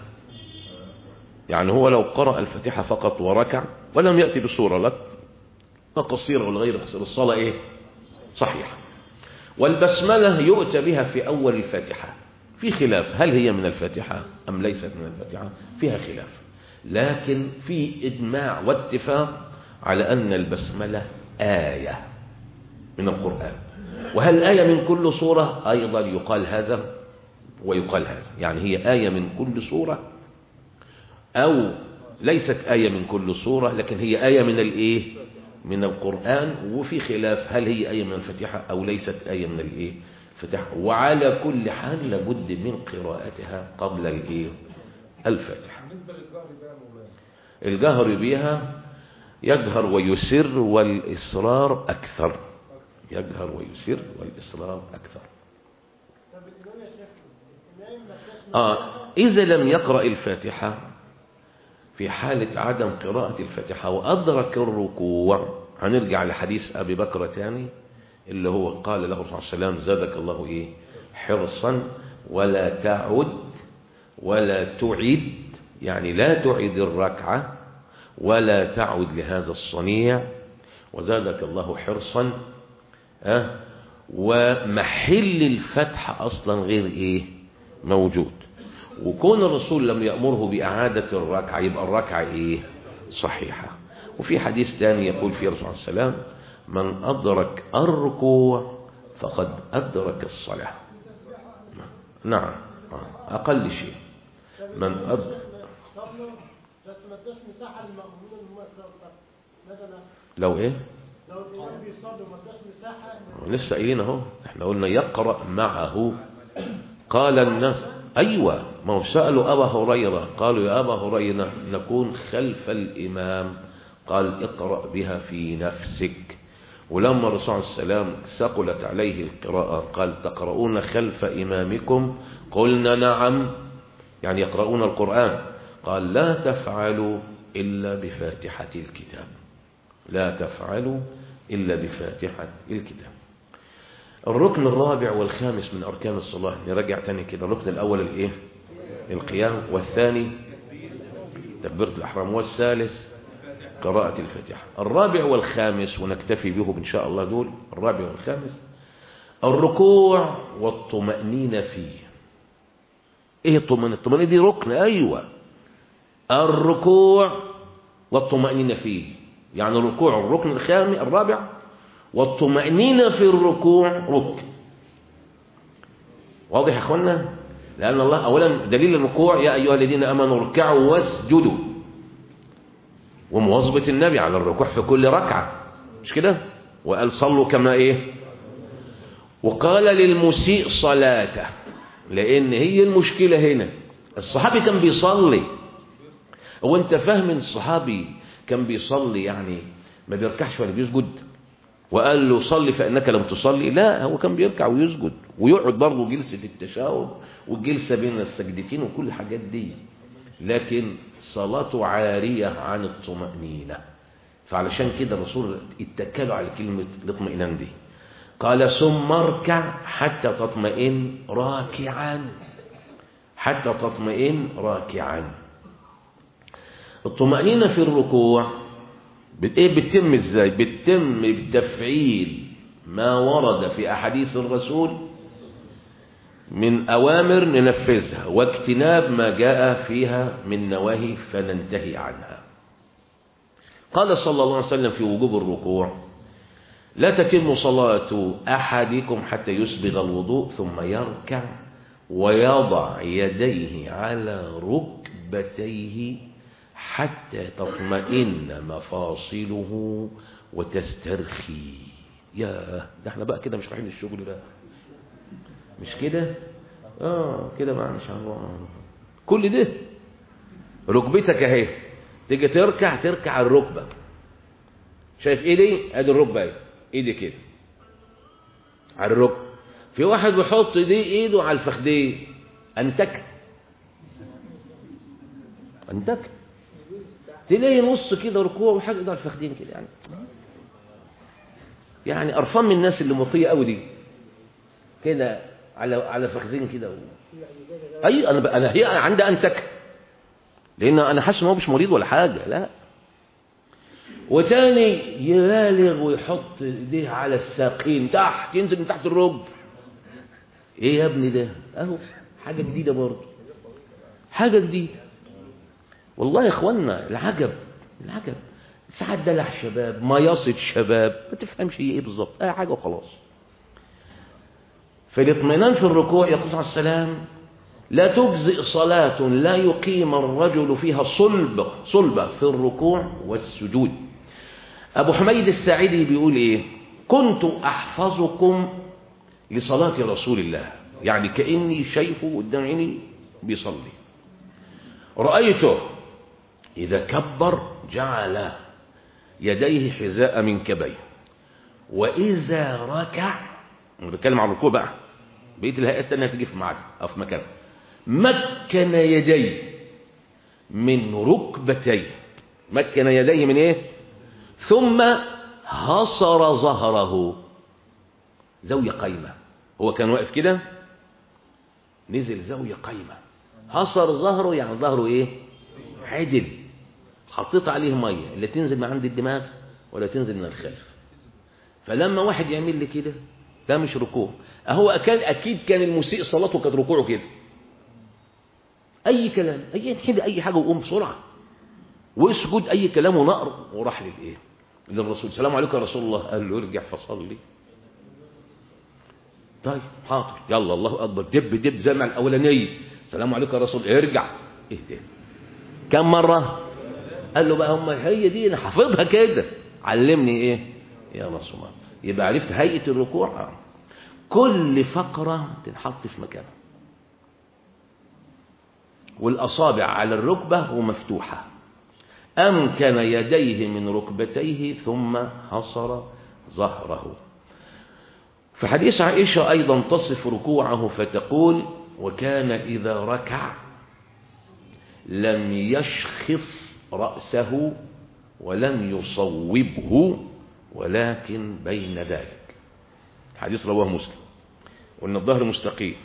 يعني هو لو قرأ الفاتحة فقط وركع ولم يأتي بصورة لا قصيرة ولا غير قصيرة. الصلاة إيه؟ صحيحة. والبسملة يؤتى بها في أول الفاتحة. في خلاف هل هي من الفاتحة أم ليست من الفاتحة؟ فيها خلاف. لكن في إجماع واتفاق على أن البسملة آية من القرآن. وهل آية من كل سورة؟ أيضا يقال هذا ويقال هذا. يعني هي آية من كل سورة أو ليست آية من كل سورة لكن هي آية من الإيه؟ من القرآن. وفي خلاف هل هي آية من الفاتحة أو ليست آية من الإيه؟ الفاتحة. وعلى كل حال لابد من قراءتها قبل الإيه؟ الفاتحة. الجهر بها يجهر ويسر والإصرار أكثر. يجهر ويسر والإصرار أكثر. بتسمع آه إذا لم يقرأ الفاتحة في حالة عدم قراءة الفاتحة وأدرك الركوع هنرجع لحديث أبي بكر تاني اللي هو قال له صلى الله عليه وسلم زادك الله إيه؟ حرصا ولا تعد ولا تعد يعني لا تعد الركعة ولا تعد لهذا الصنيع. وزادك الله حرصا أه ومحل الفتح أصلا غير إيه؟ موجود. وكون الرسول لم يأمره بإعادة الركعة يبقى الركعة إيه؟ صحيحة. وفي حديث ثاني يقول فيه الرسول عليه السلام من أدرك الركوع فقد أدرك الصلاة. نعم آه. أقل شيء. من مثلا لو مساحة لسه قايلين أهو. إحنا قلنا يقرأ معه. قال الناس أيوة ما هو سألوا أبا هريرة. قالوا يا أبا هريرة نكون خلف الإمام. قال اقرأ بها في نفسك. ولما الرسول عليه السلام ثقلت عليه القراءة قال تقرؤون خلف إمامكم؟ قلنا نعم. يعني يقرؤون القرآن. قال لا تفعلوا إلا بفاتحة الكتاب. لا تفعلوا إلا بفاتحة الكتاب. الركن الرابع والخامس من أركان الصلاة. نرجع تاني كده. الركن الأول الإيه؟ القيام. والثاني تكبيرة الأحرام. والثالث قراءة الفاتحة. الرابع والخامس ونكتفي بهم إن شاء الله دول. الرابع والخامس. الركوع والطمأنينة فيه. إيه الطمأنينة؟ الطمأنينة دي ركن أيوة. الركوع والطمأنينة فيه. يعني الركوع الركن الخامس الرابع. والطمأنينة في الركوع ركن. واضح يا إخوانا؟ لأن الله أولا دليل الركوع يا أيها الذين أمنوا اركعوا واسجدوا. ومواظبة النبي على الركوع في كل ركعة. مش كده؟ وقال صلوا كما إيه؟ وقال للمسيء صلاته. لأن هي المشكلة هنا. الصحابي كان بيصلي. هو أنت فاهم الصحابي كان بيصلي يعني ما بيركعش ولا بيسجد؟ وقال له صلي فإنك لم تصلي. لا هو كان بيركع ويسجد. ويقعد برضه جلسة التشاؤم والجلسة بين السجدتين وكل الحاجات دي. لكن صلاته عارية عن الطمأنينة. فعلشان كده الرسول اتكلوا على كلمة الاطمئنان دي. قال ثم اركع حتى تطمئن راكعا. حتى تطمئن راكعا. الطمأنينة في الركوع إيه بتتم إزاي؟ بتتم بتفعيل ما ورد في أحاديث الرسول من أوامر ننفذها واجتناب ما جاء فيها من نواهي فننتهي عنها. قال صلى الله عليه وسلم في وجوب الركوع لا تتم صلاة أحدكم حتى يسبغ الوضوء ثم يركع ويضع يديه على ركبتيه حتى تطمئن مفاصله وتسترخي. يا ده إحنا بقى كده مش رايحين الشغل بقى. مش كده؟ آه كده بقى مش هنروح كل ده ركبتك أهي. تيجي تركع تركع الركبة. شايف ايدي أدي الركبة أهي. ايدي كده. على الركبه في واحد بيحط دي ايده على الفخدين انتك انتك تلاقي نص كده ركوع وحاجة على الفخدين كده يعني. يعني قرفان من الناس اللي مطيه قوي دي. كده على على فخذين كده. و... اي أنا ب... أنا هي عندي انتك لأن أنا حاسس إن هو مش مريض ولا حاجة لا. وتاني يبالغ ويحط ايديه على الساقين تحت ينزل من تحت الركب. إيه يا ابني ده؟ اهو حاجة جديدة برضه. حاجة جديدة. والله يا اخوانا العجب العجب. ساعات دلع شباب مياصة شباب ما تفهمش إيه بالظبط. اي حاجة وخلاص. فالاطمئنان في الركوع يقول عليه السلام لا تجزئ صلاة لا يقيم الرجل فيها صلب صلبة في الركوع والسجود. أبو حميد الساعدي بيقول إيه؟ كنت أحفظكم لصلاة رسول الله. يعني كأني شايفه قدام عيني بيصلي. رأيته إذا كبر جعل يديه حذاء منكبيه وإذا ركع بنتكلم عن الركوع بقى. بقية الهيئات التانية هتيجي في ميعادها أو في مكانها مكن يديه من ركبتيه مكن يديه من إيه؟ ثم هصر ظهره. زاوية قايمة. هو كان واقف كده؟ نزل زاوية قايمة. هصر ظهره يعني ظهره إيه؟ عدل. حطيت عليه مية لا تنزل من عند الدماغ ولا تنزل من الخلف. فلما واحد يعمل لي كده ده مش ركوع. أهو أكاد أكيد كان المسيء صلاته كانت ركوعه كده. أي كلام أي كده أي حاجة وقوم بسرعة. واسجد أي كلام ونقر وراح للإيه؟ للرسول. السلام عليكم يا رسول الله. قال له ارجع فصلي. طيب حاضر. يلا الله أكبر. دب دب زي ما الأولانية. السلام عليكم يا رسول. ارجع. اهدى كم مرة؟ قال له بقى هم هي دي أنا حافظها كده. علمني إيه؟ يا رسول الله. يبقى عرفت هيئة الركوع. كل فقرة تنحط في مكانها. والأصابع على الركبة ومفتوحة. أمكن يديه من ركبتيه ثم حصر ظهره. في حديث عائشة أيضا تصف ركوعه فتقول وكان إذا ركع لم يشخص رأسه ولم يصوبه ولكن بين ذلك حديث رواه مسلم. وإن الظهر مستقيم.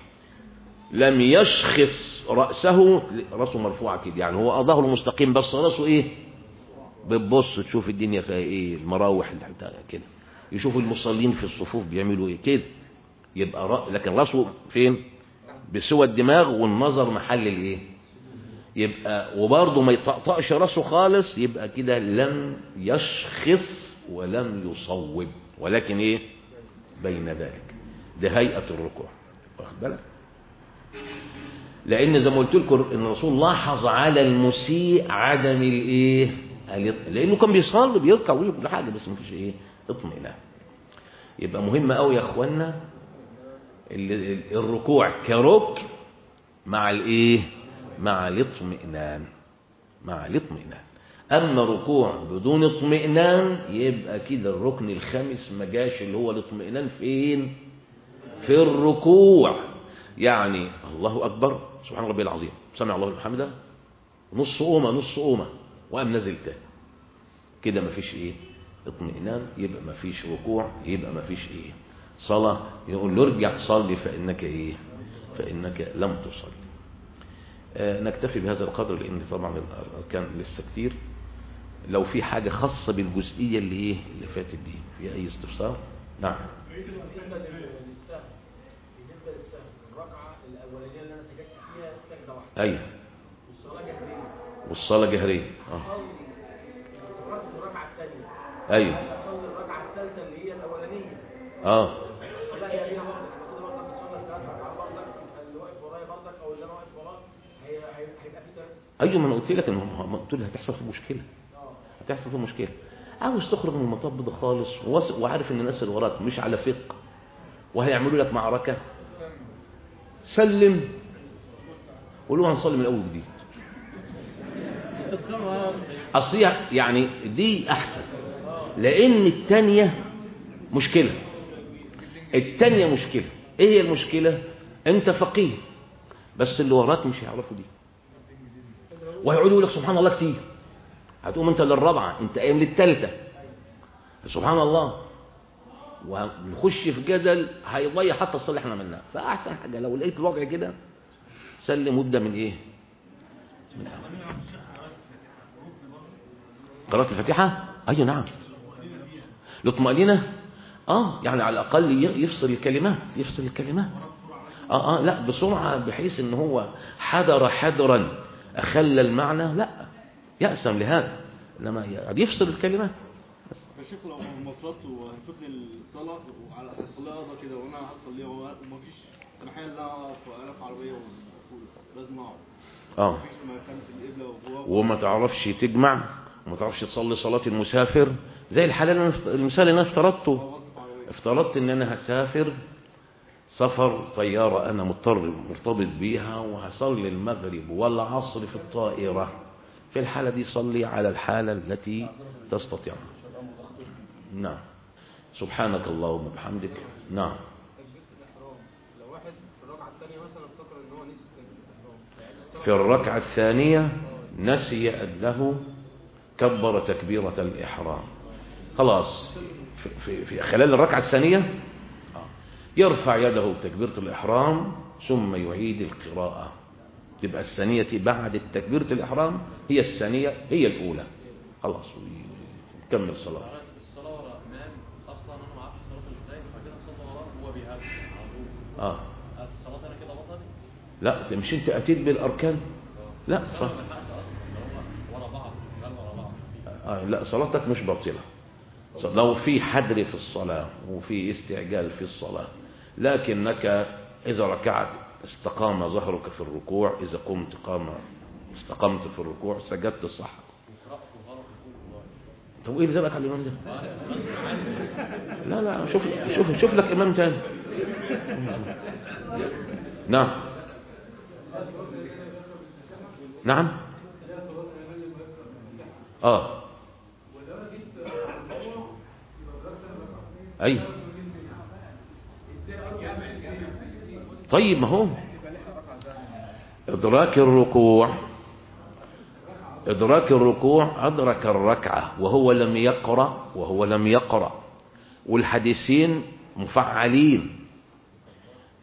لم يشخص رأسه. رأسه مرفوعة كده يعني. هو ظهره مستقيم بس رأسه إيه؟ بتبص تشوف الدنيا فيها إيه؟ المراوح اللي كده. يشوف المصلين في الصفوف بيعملوا إيه؟ كده. يبقى رأ... لكن رأسه فين؟ بسوى الدماغ والنظر محل الإيه؟ يبقى وبرضه ما يطقطقش رأسه خالص يبقى كده لم يشخص ولم يصوب. ولكن إيه؟ بين ذلك. ده هيئة الركوع. واخد بالك؟ لأن زي ما قلت لكم إن الرسول لاحظ على المسيء عدم الإيه؟ الاط- لأنه كان بيصلي بيركع ويقول كل حاجة بس مفيش إيه؟ اطمئنان. يبقى مهم قوي يا ال- الركوع كركن مع الإيه؟ مع الاطمئنان. مع الاطمئنان. أما ركوع بدون اطمئنان يبقى كده الركن الخامس ما جاش اللي هو الاطمئنان فين؟ في الركوع. يعني الله أكبر. سبحان ربي العظيم. سمع الله حمده نص قومه نص قومه وقام نازل تاني كده مفيش إيه؟ اطمئنان. يبقى مفيش ركوع. يبقى مفيش إيه؟ صلاة. يقول له ارجع صلي فإنك إيه؟ فإنك لم تصلي. آه نكتفي بهذا القدر لأن طبعا الأركان لسه كتير. لو في حاجة خاصة بالجزئية اللي إيه؟ اللي فاتت دي. في أي استفسار؟ نعم. بالنسبة للسهو بالنسبة للسهو الركعه الاولانيه اللي أنا سجدت فيها واحدة أيوه. والصلاة جهرية. الركعه الثانية أيوه. ثلاث أيوه ما أنا قلت لك ما قلت لك هتحصل في مشكلة. هتحصل في مشكلة. عاوز تخرج من المطب ده خالص وعارف إن الناس اللي وراك مش على فقه وهيعملوا لك معركة. سلم. قول له هنصلي من الأول جديد أصل يعني دي أحسن. لأن الثانية مشكلة. الثانية مشكلة. إيه هي المشكلة؟ أنت فقيه. بس اللي وراك مش هيعرفوا دي. وهيقعدوا لك سبحان الله كتير. هتقوم أنت للرابعة. أنت قايم للثالثه سبحان الله. ونخش في جدل هيضيع حتى الصلاة اللي إحنا عملناها. فأحسن حاجة لو لقيت الوضع كده سلم وابدا من إيه؟ من أول. قراءة الفاتحة؟ أيوة نعم. الاطمئنينة آه يعني على الأقل ي- يفصل الكلمات يفصل الكلمات. آه آه لا بسرعة بحيث إن هو حذر حذرا. أخل المعنى؟ لا يأسم لهذا. ي- يفصل الكلمات. فشيخ لو مصرت وهتفوتني الصلاة وعلى الصلاة كده وأنا هصليها ومفيش سماحية إن أنا أقف عربية آه. وما تعرفش تجمع وما تعرفش تصلي صلاة المسافر زي الحالة المثال اللي أنا افترضته. افترضت إن أنا هسافر سفر طيارة أنا مضطر مرتبط بيها وهصلي المغرب والعصر في الطائرة. في الحالة دي صلي على الحالة التي تستطيع. نعم. سبحانك اللهم وبحمدك. نعم تكبيره الاحرام لو واحد في الركعه الثانية مثلا افتكر ان هو نسي تكبيره الاحرام فيعيد الصلاه في الركعة الثانية نسي أنه كبر تكبيرة الإحرام. خلاص في, في, خلال الركعة الثانية يرفع يده بتكبيرة الإحرام ثم يعيد القراءة. تبقى الثانية بعد تكبيرة الإحرام هي الثانية هي الأولى. خلاص ويكمل صلاة. الصلاة لا مش أنت أتيت بالأركان؟ لا صح. آه لا صلاتك مش باطلة. لو في حدر في الصلاة وفي استعجال في الصلاة لكنك إذا ركعت استقام ظهرك في الركوع إذا قمت قام استقمت في الركوع سجدت صح. طب إيه اللي على الإمام ده. لا لا شوف شوف شوف لك إمام تاني. نعم. نعم. آه. أيوه طيب ما هو؟ إدراك الركوع. إدراك الركوع أدرك الركعة وهو لم يقرأ وهو لم يقرأ. والحديثين مفعلين.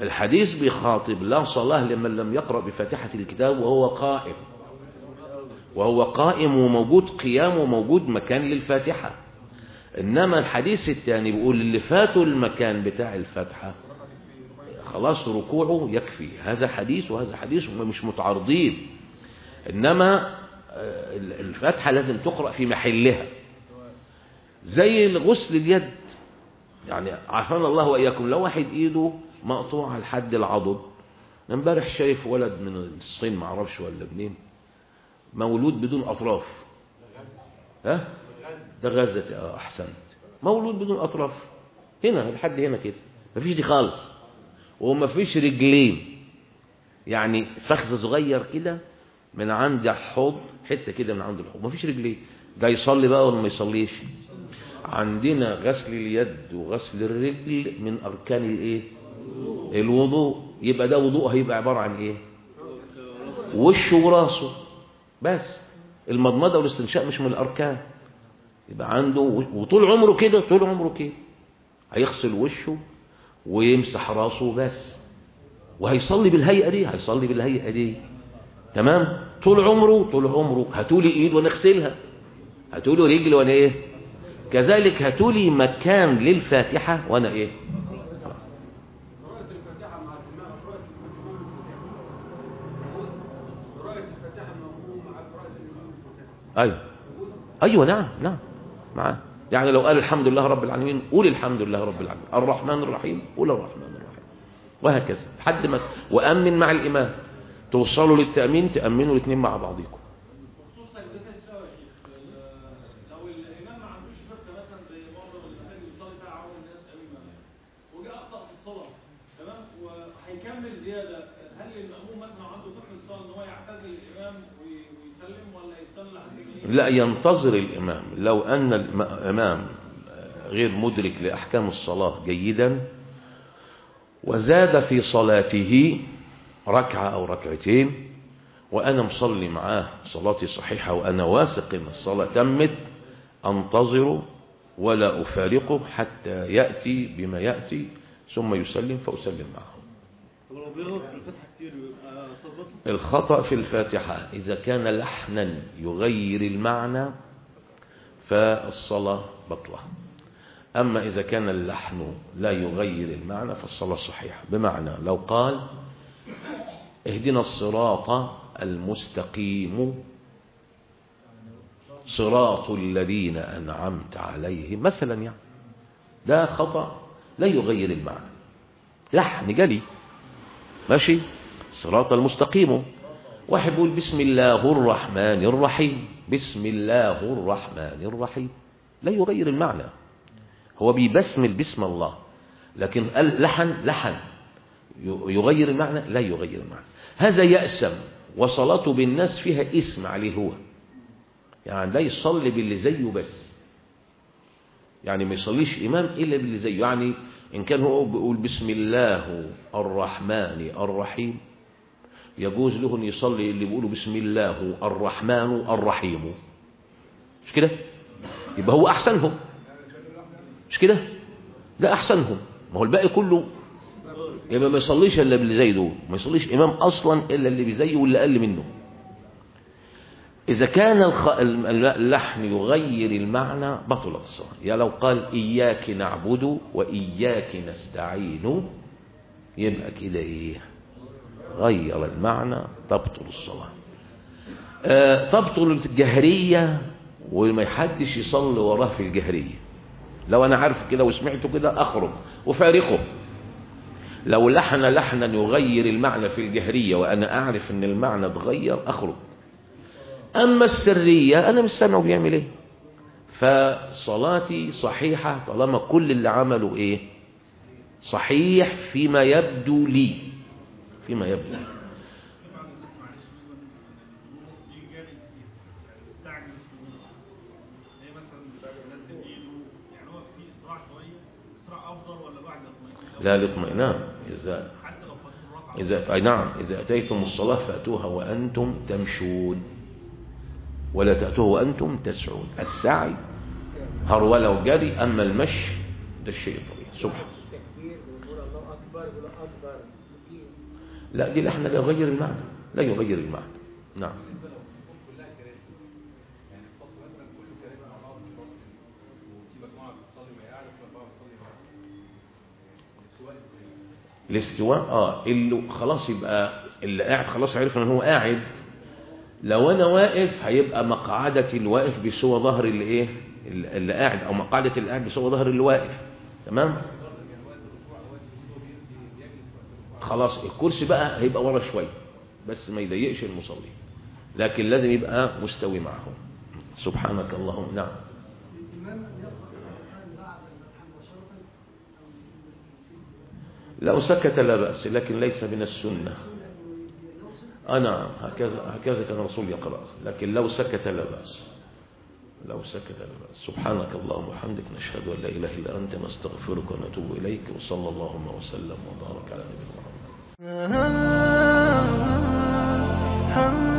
الحديث بيخاطب لا صلاة لمن لم يقرأ بفاتحة الكتاب وهو قائم. وهو قائم وموجود قيام وموجود مكان للفاتحة. إنما الحديث الثاني بيقول اللي فاتوا المكان بتاع الفاتحة خلاص ركوعه يكفي. هذا حديث وهذا حديث مش متعارضين. إنما آه، الفاتحة لازم تقرأ في محلها. زي غسل اليد. يعني عافانا الله وإياكم لو واحد إيده مقطوعة لحد العضد. امبارح شايف ولد من الصين معرفش ولا منين مولود بدون أطراف. ها؟ ده غزة أحسنت. مولود بدون أطراف. هنا لحد هنا كده. مفيش دي خالص. ومفيش رجلين. يعني فخذ صغير كده من عند الحوض حتة كده من عند الحوض. مفيش رجلين. ده يصلي بقى ولا ما يصليش؟ عندنا غسل اليد وغسل الرجل من أركان الإيه؟ الوضوء يبقى ده وضوء هيبقى عبارة عن إيه؟ وشه وراسه. بس المضمضة والاستنشاق مش من الأركان. يبقى عنده وطول عمره كده طول عمره كده. هيغسل وشه ويمسح راسه بس. وهيصلي بالهيئة دي هيصلي بالهيئة دي. تمام؟ طول عمره طول عمره. هاتولي إيد ونغسلها هاتولي رجل وأنا إيه؟ كذلك هاتولي مكان للفاتحة وأنا إيه قراءة الفاتحة مع الإمام قراءة قراءة الفاتحة مفهوم مع قراءة الإمام أيوه. أيوه نعم نعم. معاه. يعني لو قال الحمد لله رب العالمين قول الحمد لله رب العالمين. الرحمن الرحيم قول الرحمن الرحيم. وهكذا. لحد ما وأمن مع الإمام. توصلوا للتأمين تأمنوا الاثنين مع بعضكم خصوصا ده السوا يا شيخ ال- لو الامام ما عندوش فقه مثلا زي معظم المساجد بيصلي فيها عون الناس قوي مثلا وجاء اخطا في الصلاه تمام وهيكمل زياده هل الماموم مثلا عنده فقه الصلاه ان هو يعتزل الامام وي- ويسلم ولا يستنى لحد ما إيه؟ لا ينتظر الإمام. لو أن الإمام غير مدرك لأحكام الصلاة جيدا وزاد في صلاته ركعة أو ركعتين وأنا مصلي معاه صلاتي صحيحة وأنا واثق أن الصلاة تمت أنتظره ولا أفارقه حتى يأتي بما يأتي ثم يسلم فأسلم معه. الخطأ في الفاتحة إذا كان لحنا يغير المعنى فالصلاة بطلة. أما إذا كان اللحن لا يغير المعنى فالصلاة صحيحة. بمعنى لو قال اهدنا الصراط المستقيم صراط الذين أنعمت عليهم مثلا يعني. ده خطأ لا يغير المعنى. لحن جلي. ماشي؟ صراط المستقيم. واحد بيقول بسم الله الرحمن الرحيم. بسم الله الرحمن الرحيم. لا يغير المعنى. هو بيبسمل بسم الله لكن قال لحن لحن. يغير المعنى؟ لا يغير المعنى. هذا يأسم. وصلاته بالناس فيها اسم عليه هو. يعني ده يصلي باللي زيه بس. يعني ما يصليش إمام إلا باللي زيه. يعني إن كان هو بيقول بسم الله الرحمن الرحيم يجوز له أن يصلي اللي بيقولوا بسم الله الرحمن الرحيم. مش كده؟ يبقى هو أحسنهم. مش كده؟ ده أحسنهم. ما هو الباقي كله يبقى ما يصليش إلا باللي زي دول. ما يصليش إمام أصلا إلا اللي بزيه واللي أقل منه. إذا كان. اللحن يغير المعنى بطلت الصلاة يا لو قال إياك نعبد وإياك نستعين يبقى كده إيه غير المعنى تبطل الصلاة. آه تبطل الجهرية وما يحدش يصلي وراه في الجهرية. لو أنا عارف كده وسمعته كده أخرج وفارقه. لو لحن لحنا يغير المعنى في الجهرية وأنا أعرف أن المعنى اتغير أخرج. أما السرية أنا مش سامعه بيعمل إيه؟ فصلاتي صحيحة طالما كل اللي عمله إيه؟ صحيح فيما يبدو لي. فيما يبدو. لي لا الاطمئنان. إذا إذا أي نعم إذا أتيتم الصلاة فأتوها وأنتم تمشون. ولا تأتوه وأنتم تسعون. السعي هرولة وجري أما المشي ده الشيء الطبيعي. سبحان لا دي إحنا لا يغير المعنى. لا يغير المعنى. نعم. الاستواء آه اللي خلاص يبقى اللي قاعد خلاص عرف إن هو قاعد لو أنا واقف هيبقى مقعدة الواقف بسوى ظهر اللي إيه اللي قاعد أو مقعدة اللي قاعد بسوى ظهر اللي واقف تمام؟ خلاص الكرسي بقى هيبقى ورا شوية بس ما يضيقش المصلي. لكن لازم يبقى مستوي معهم. سبحانك اللهم. نعم. لو سكت لا بأس لكن ليس من السنة. آه نعم هكذا, هكذا كان الرسول يقرأ لكن لو سكت لا بأس. لو سكت لا بأس. سبحانك اللهم وبحمدك نشهد أن لا إله إلا أنت نستغفرك ونتوب إليك وصلى اللهم وسلم وبارك على نبينا محمد.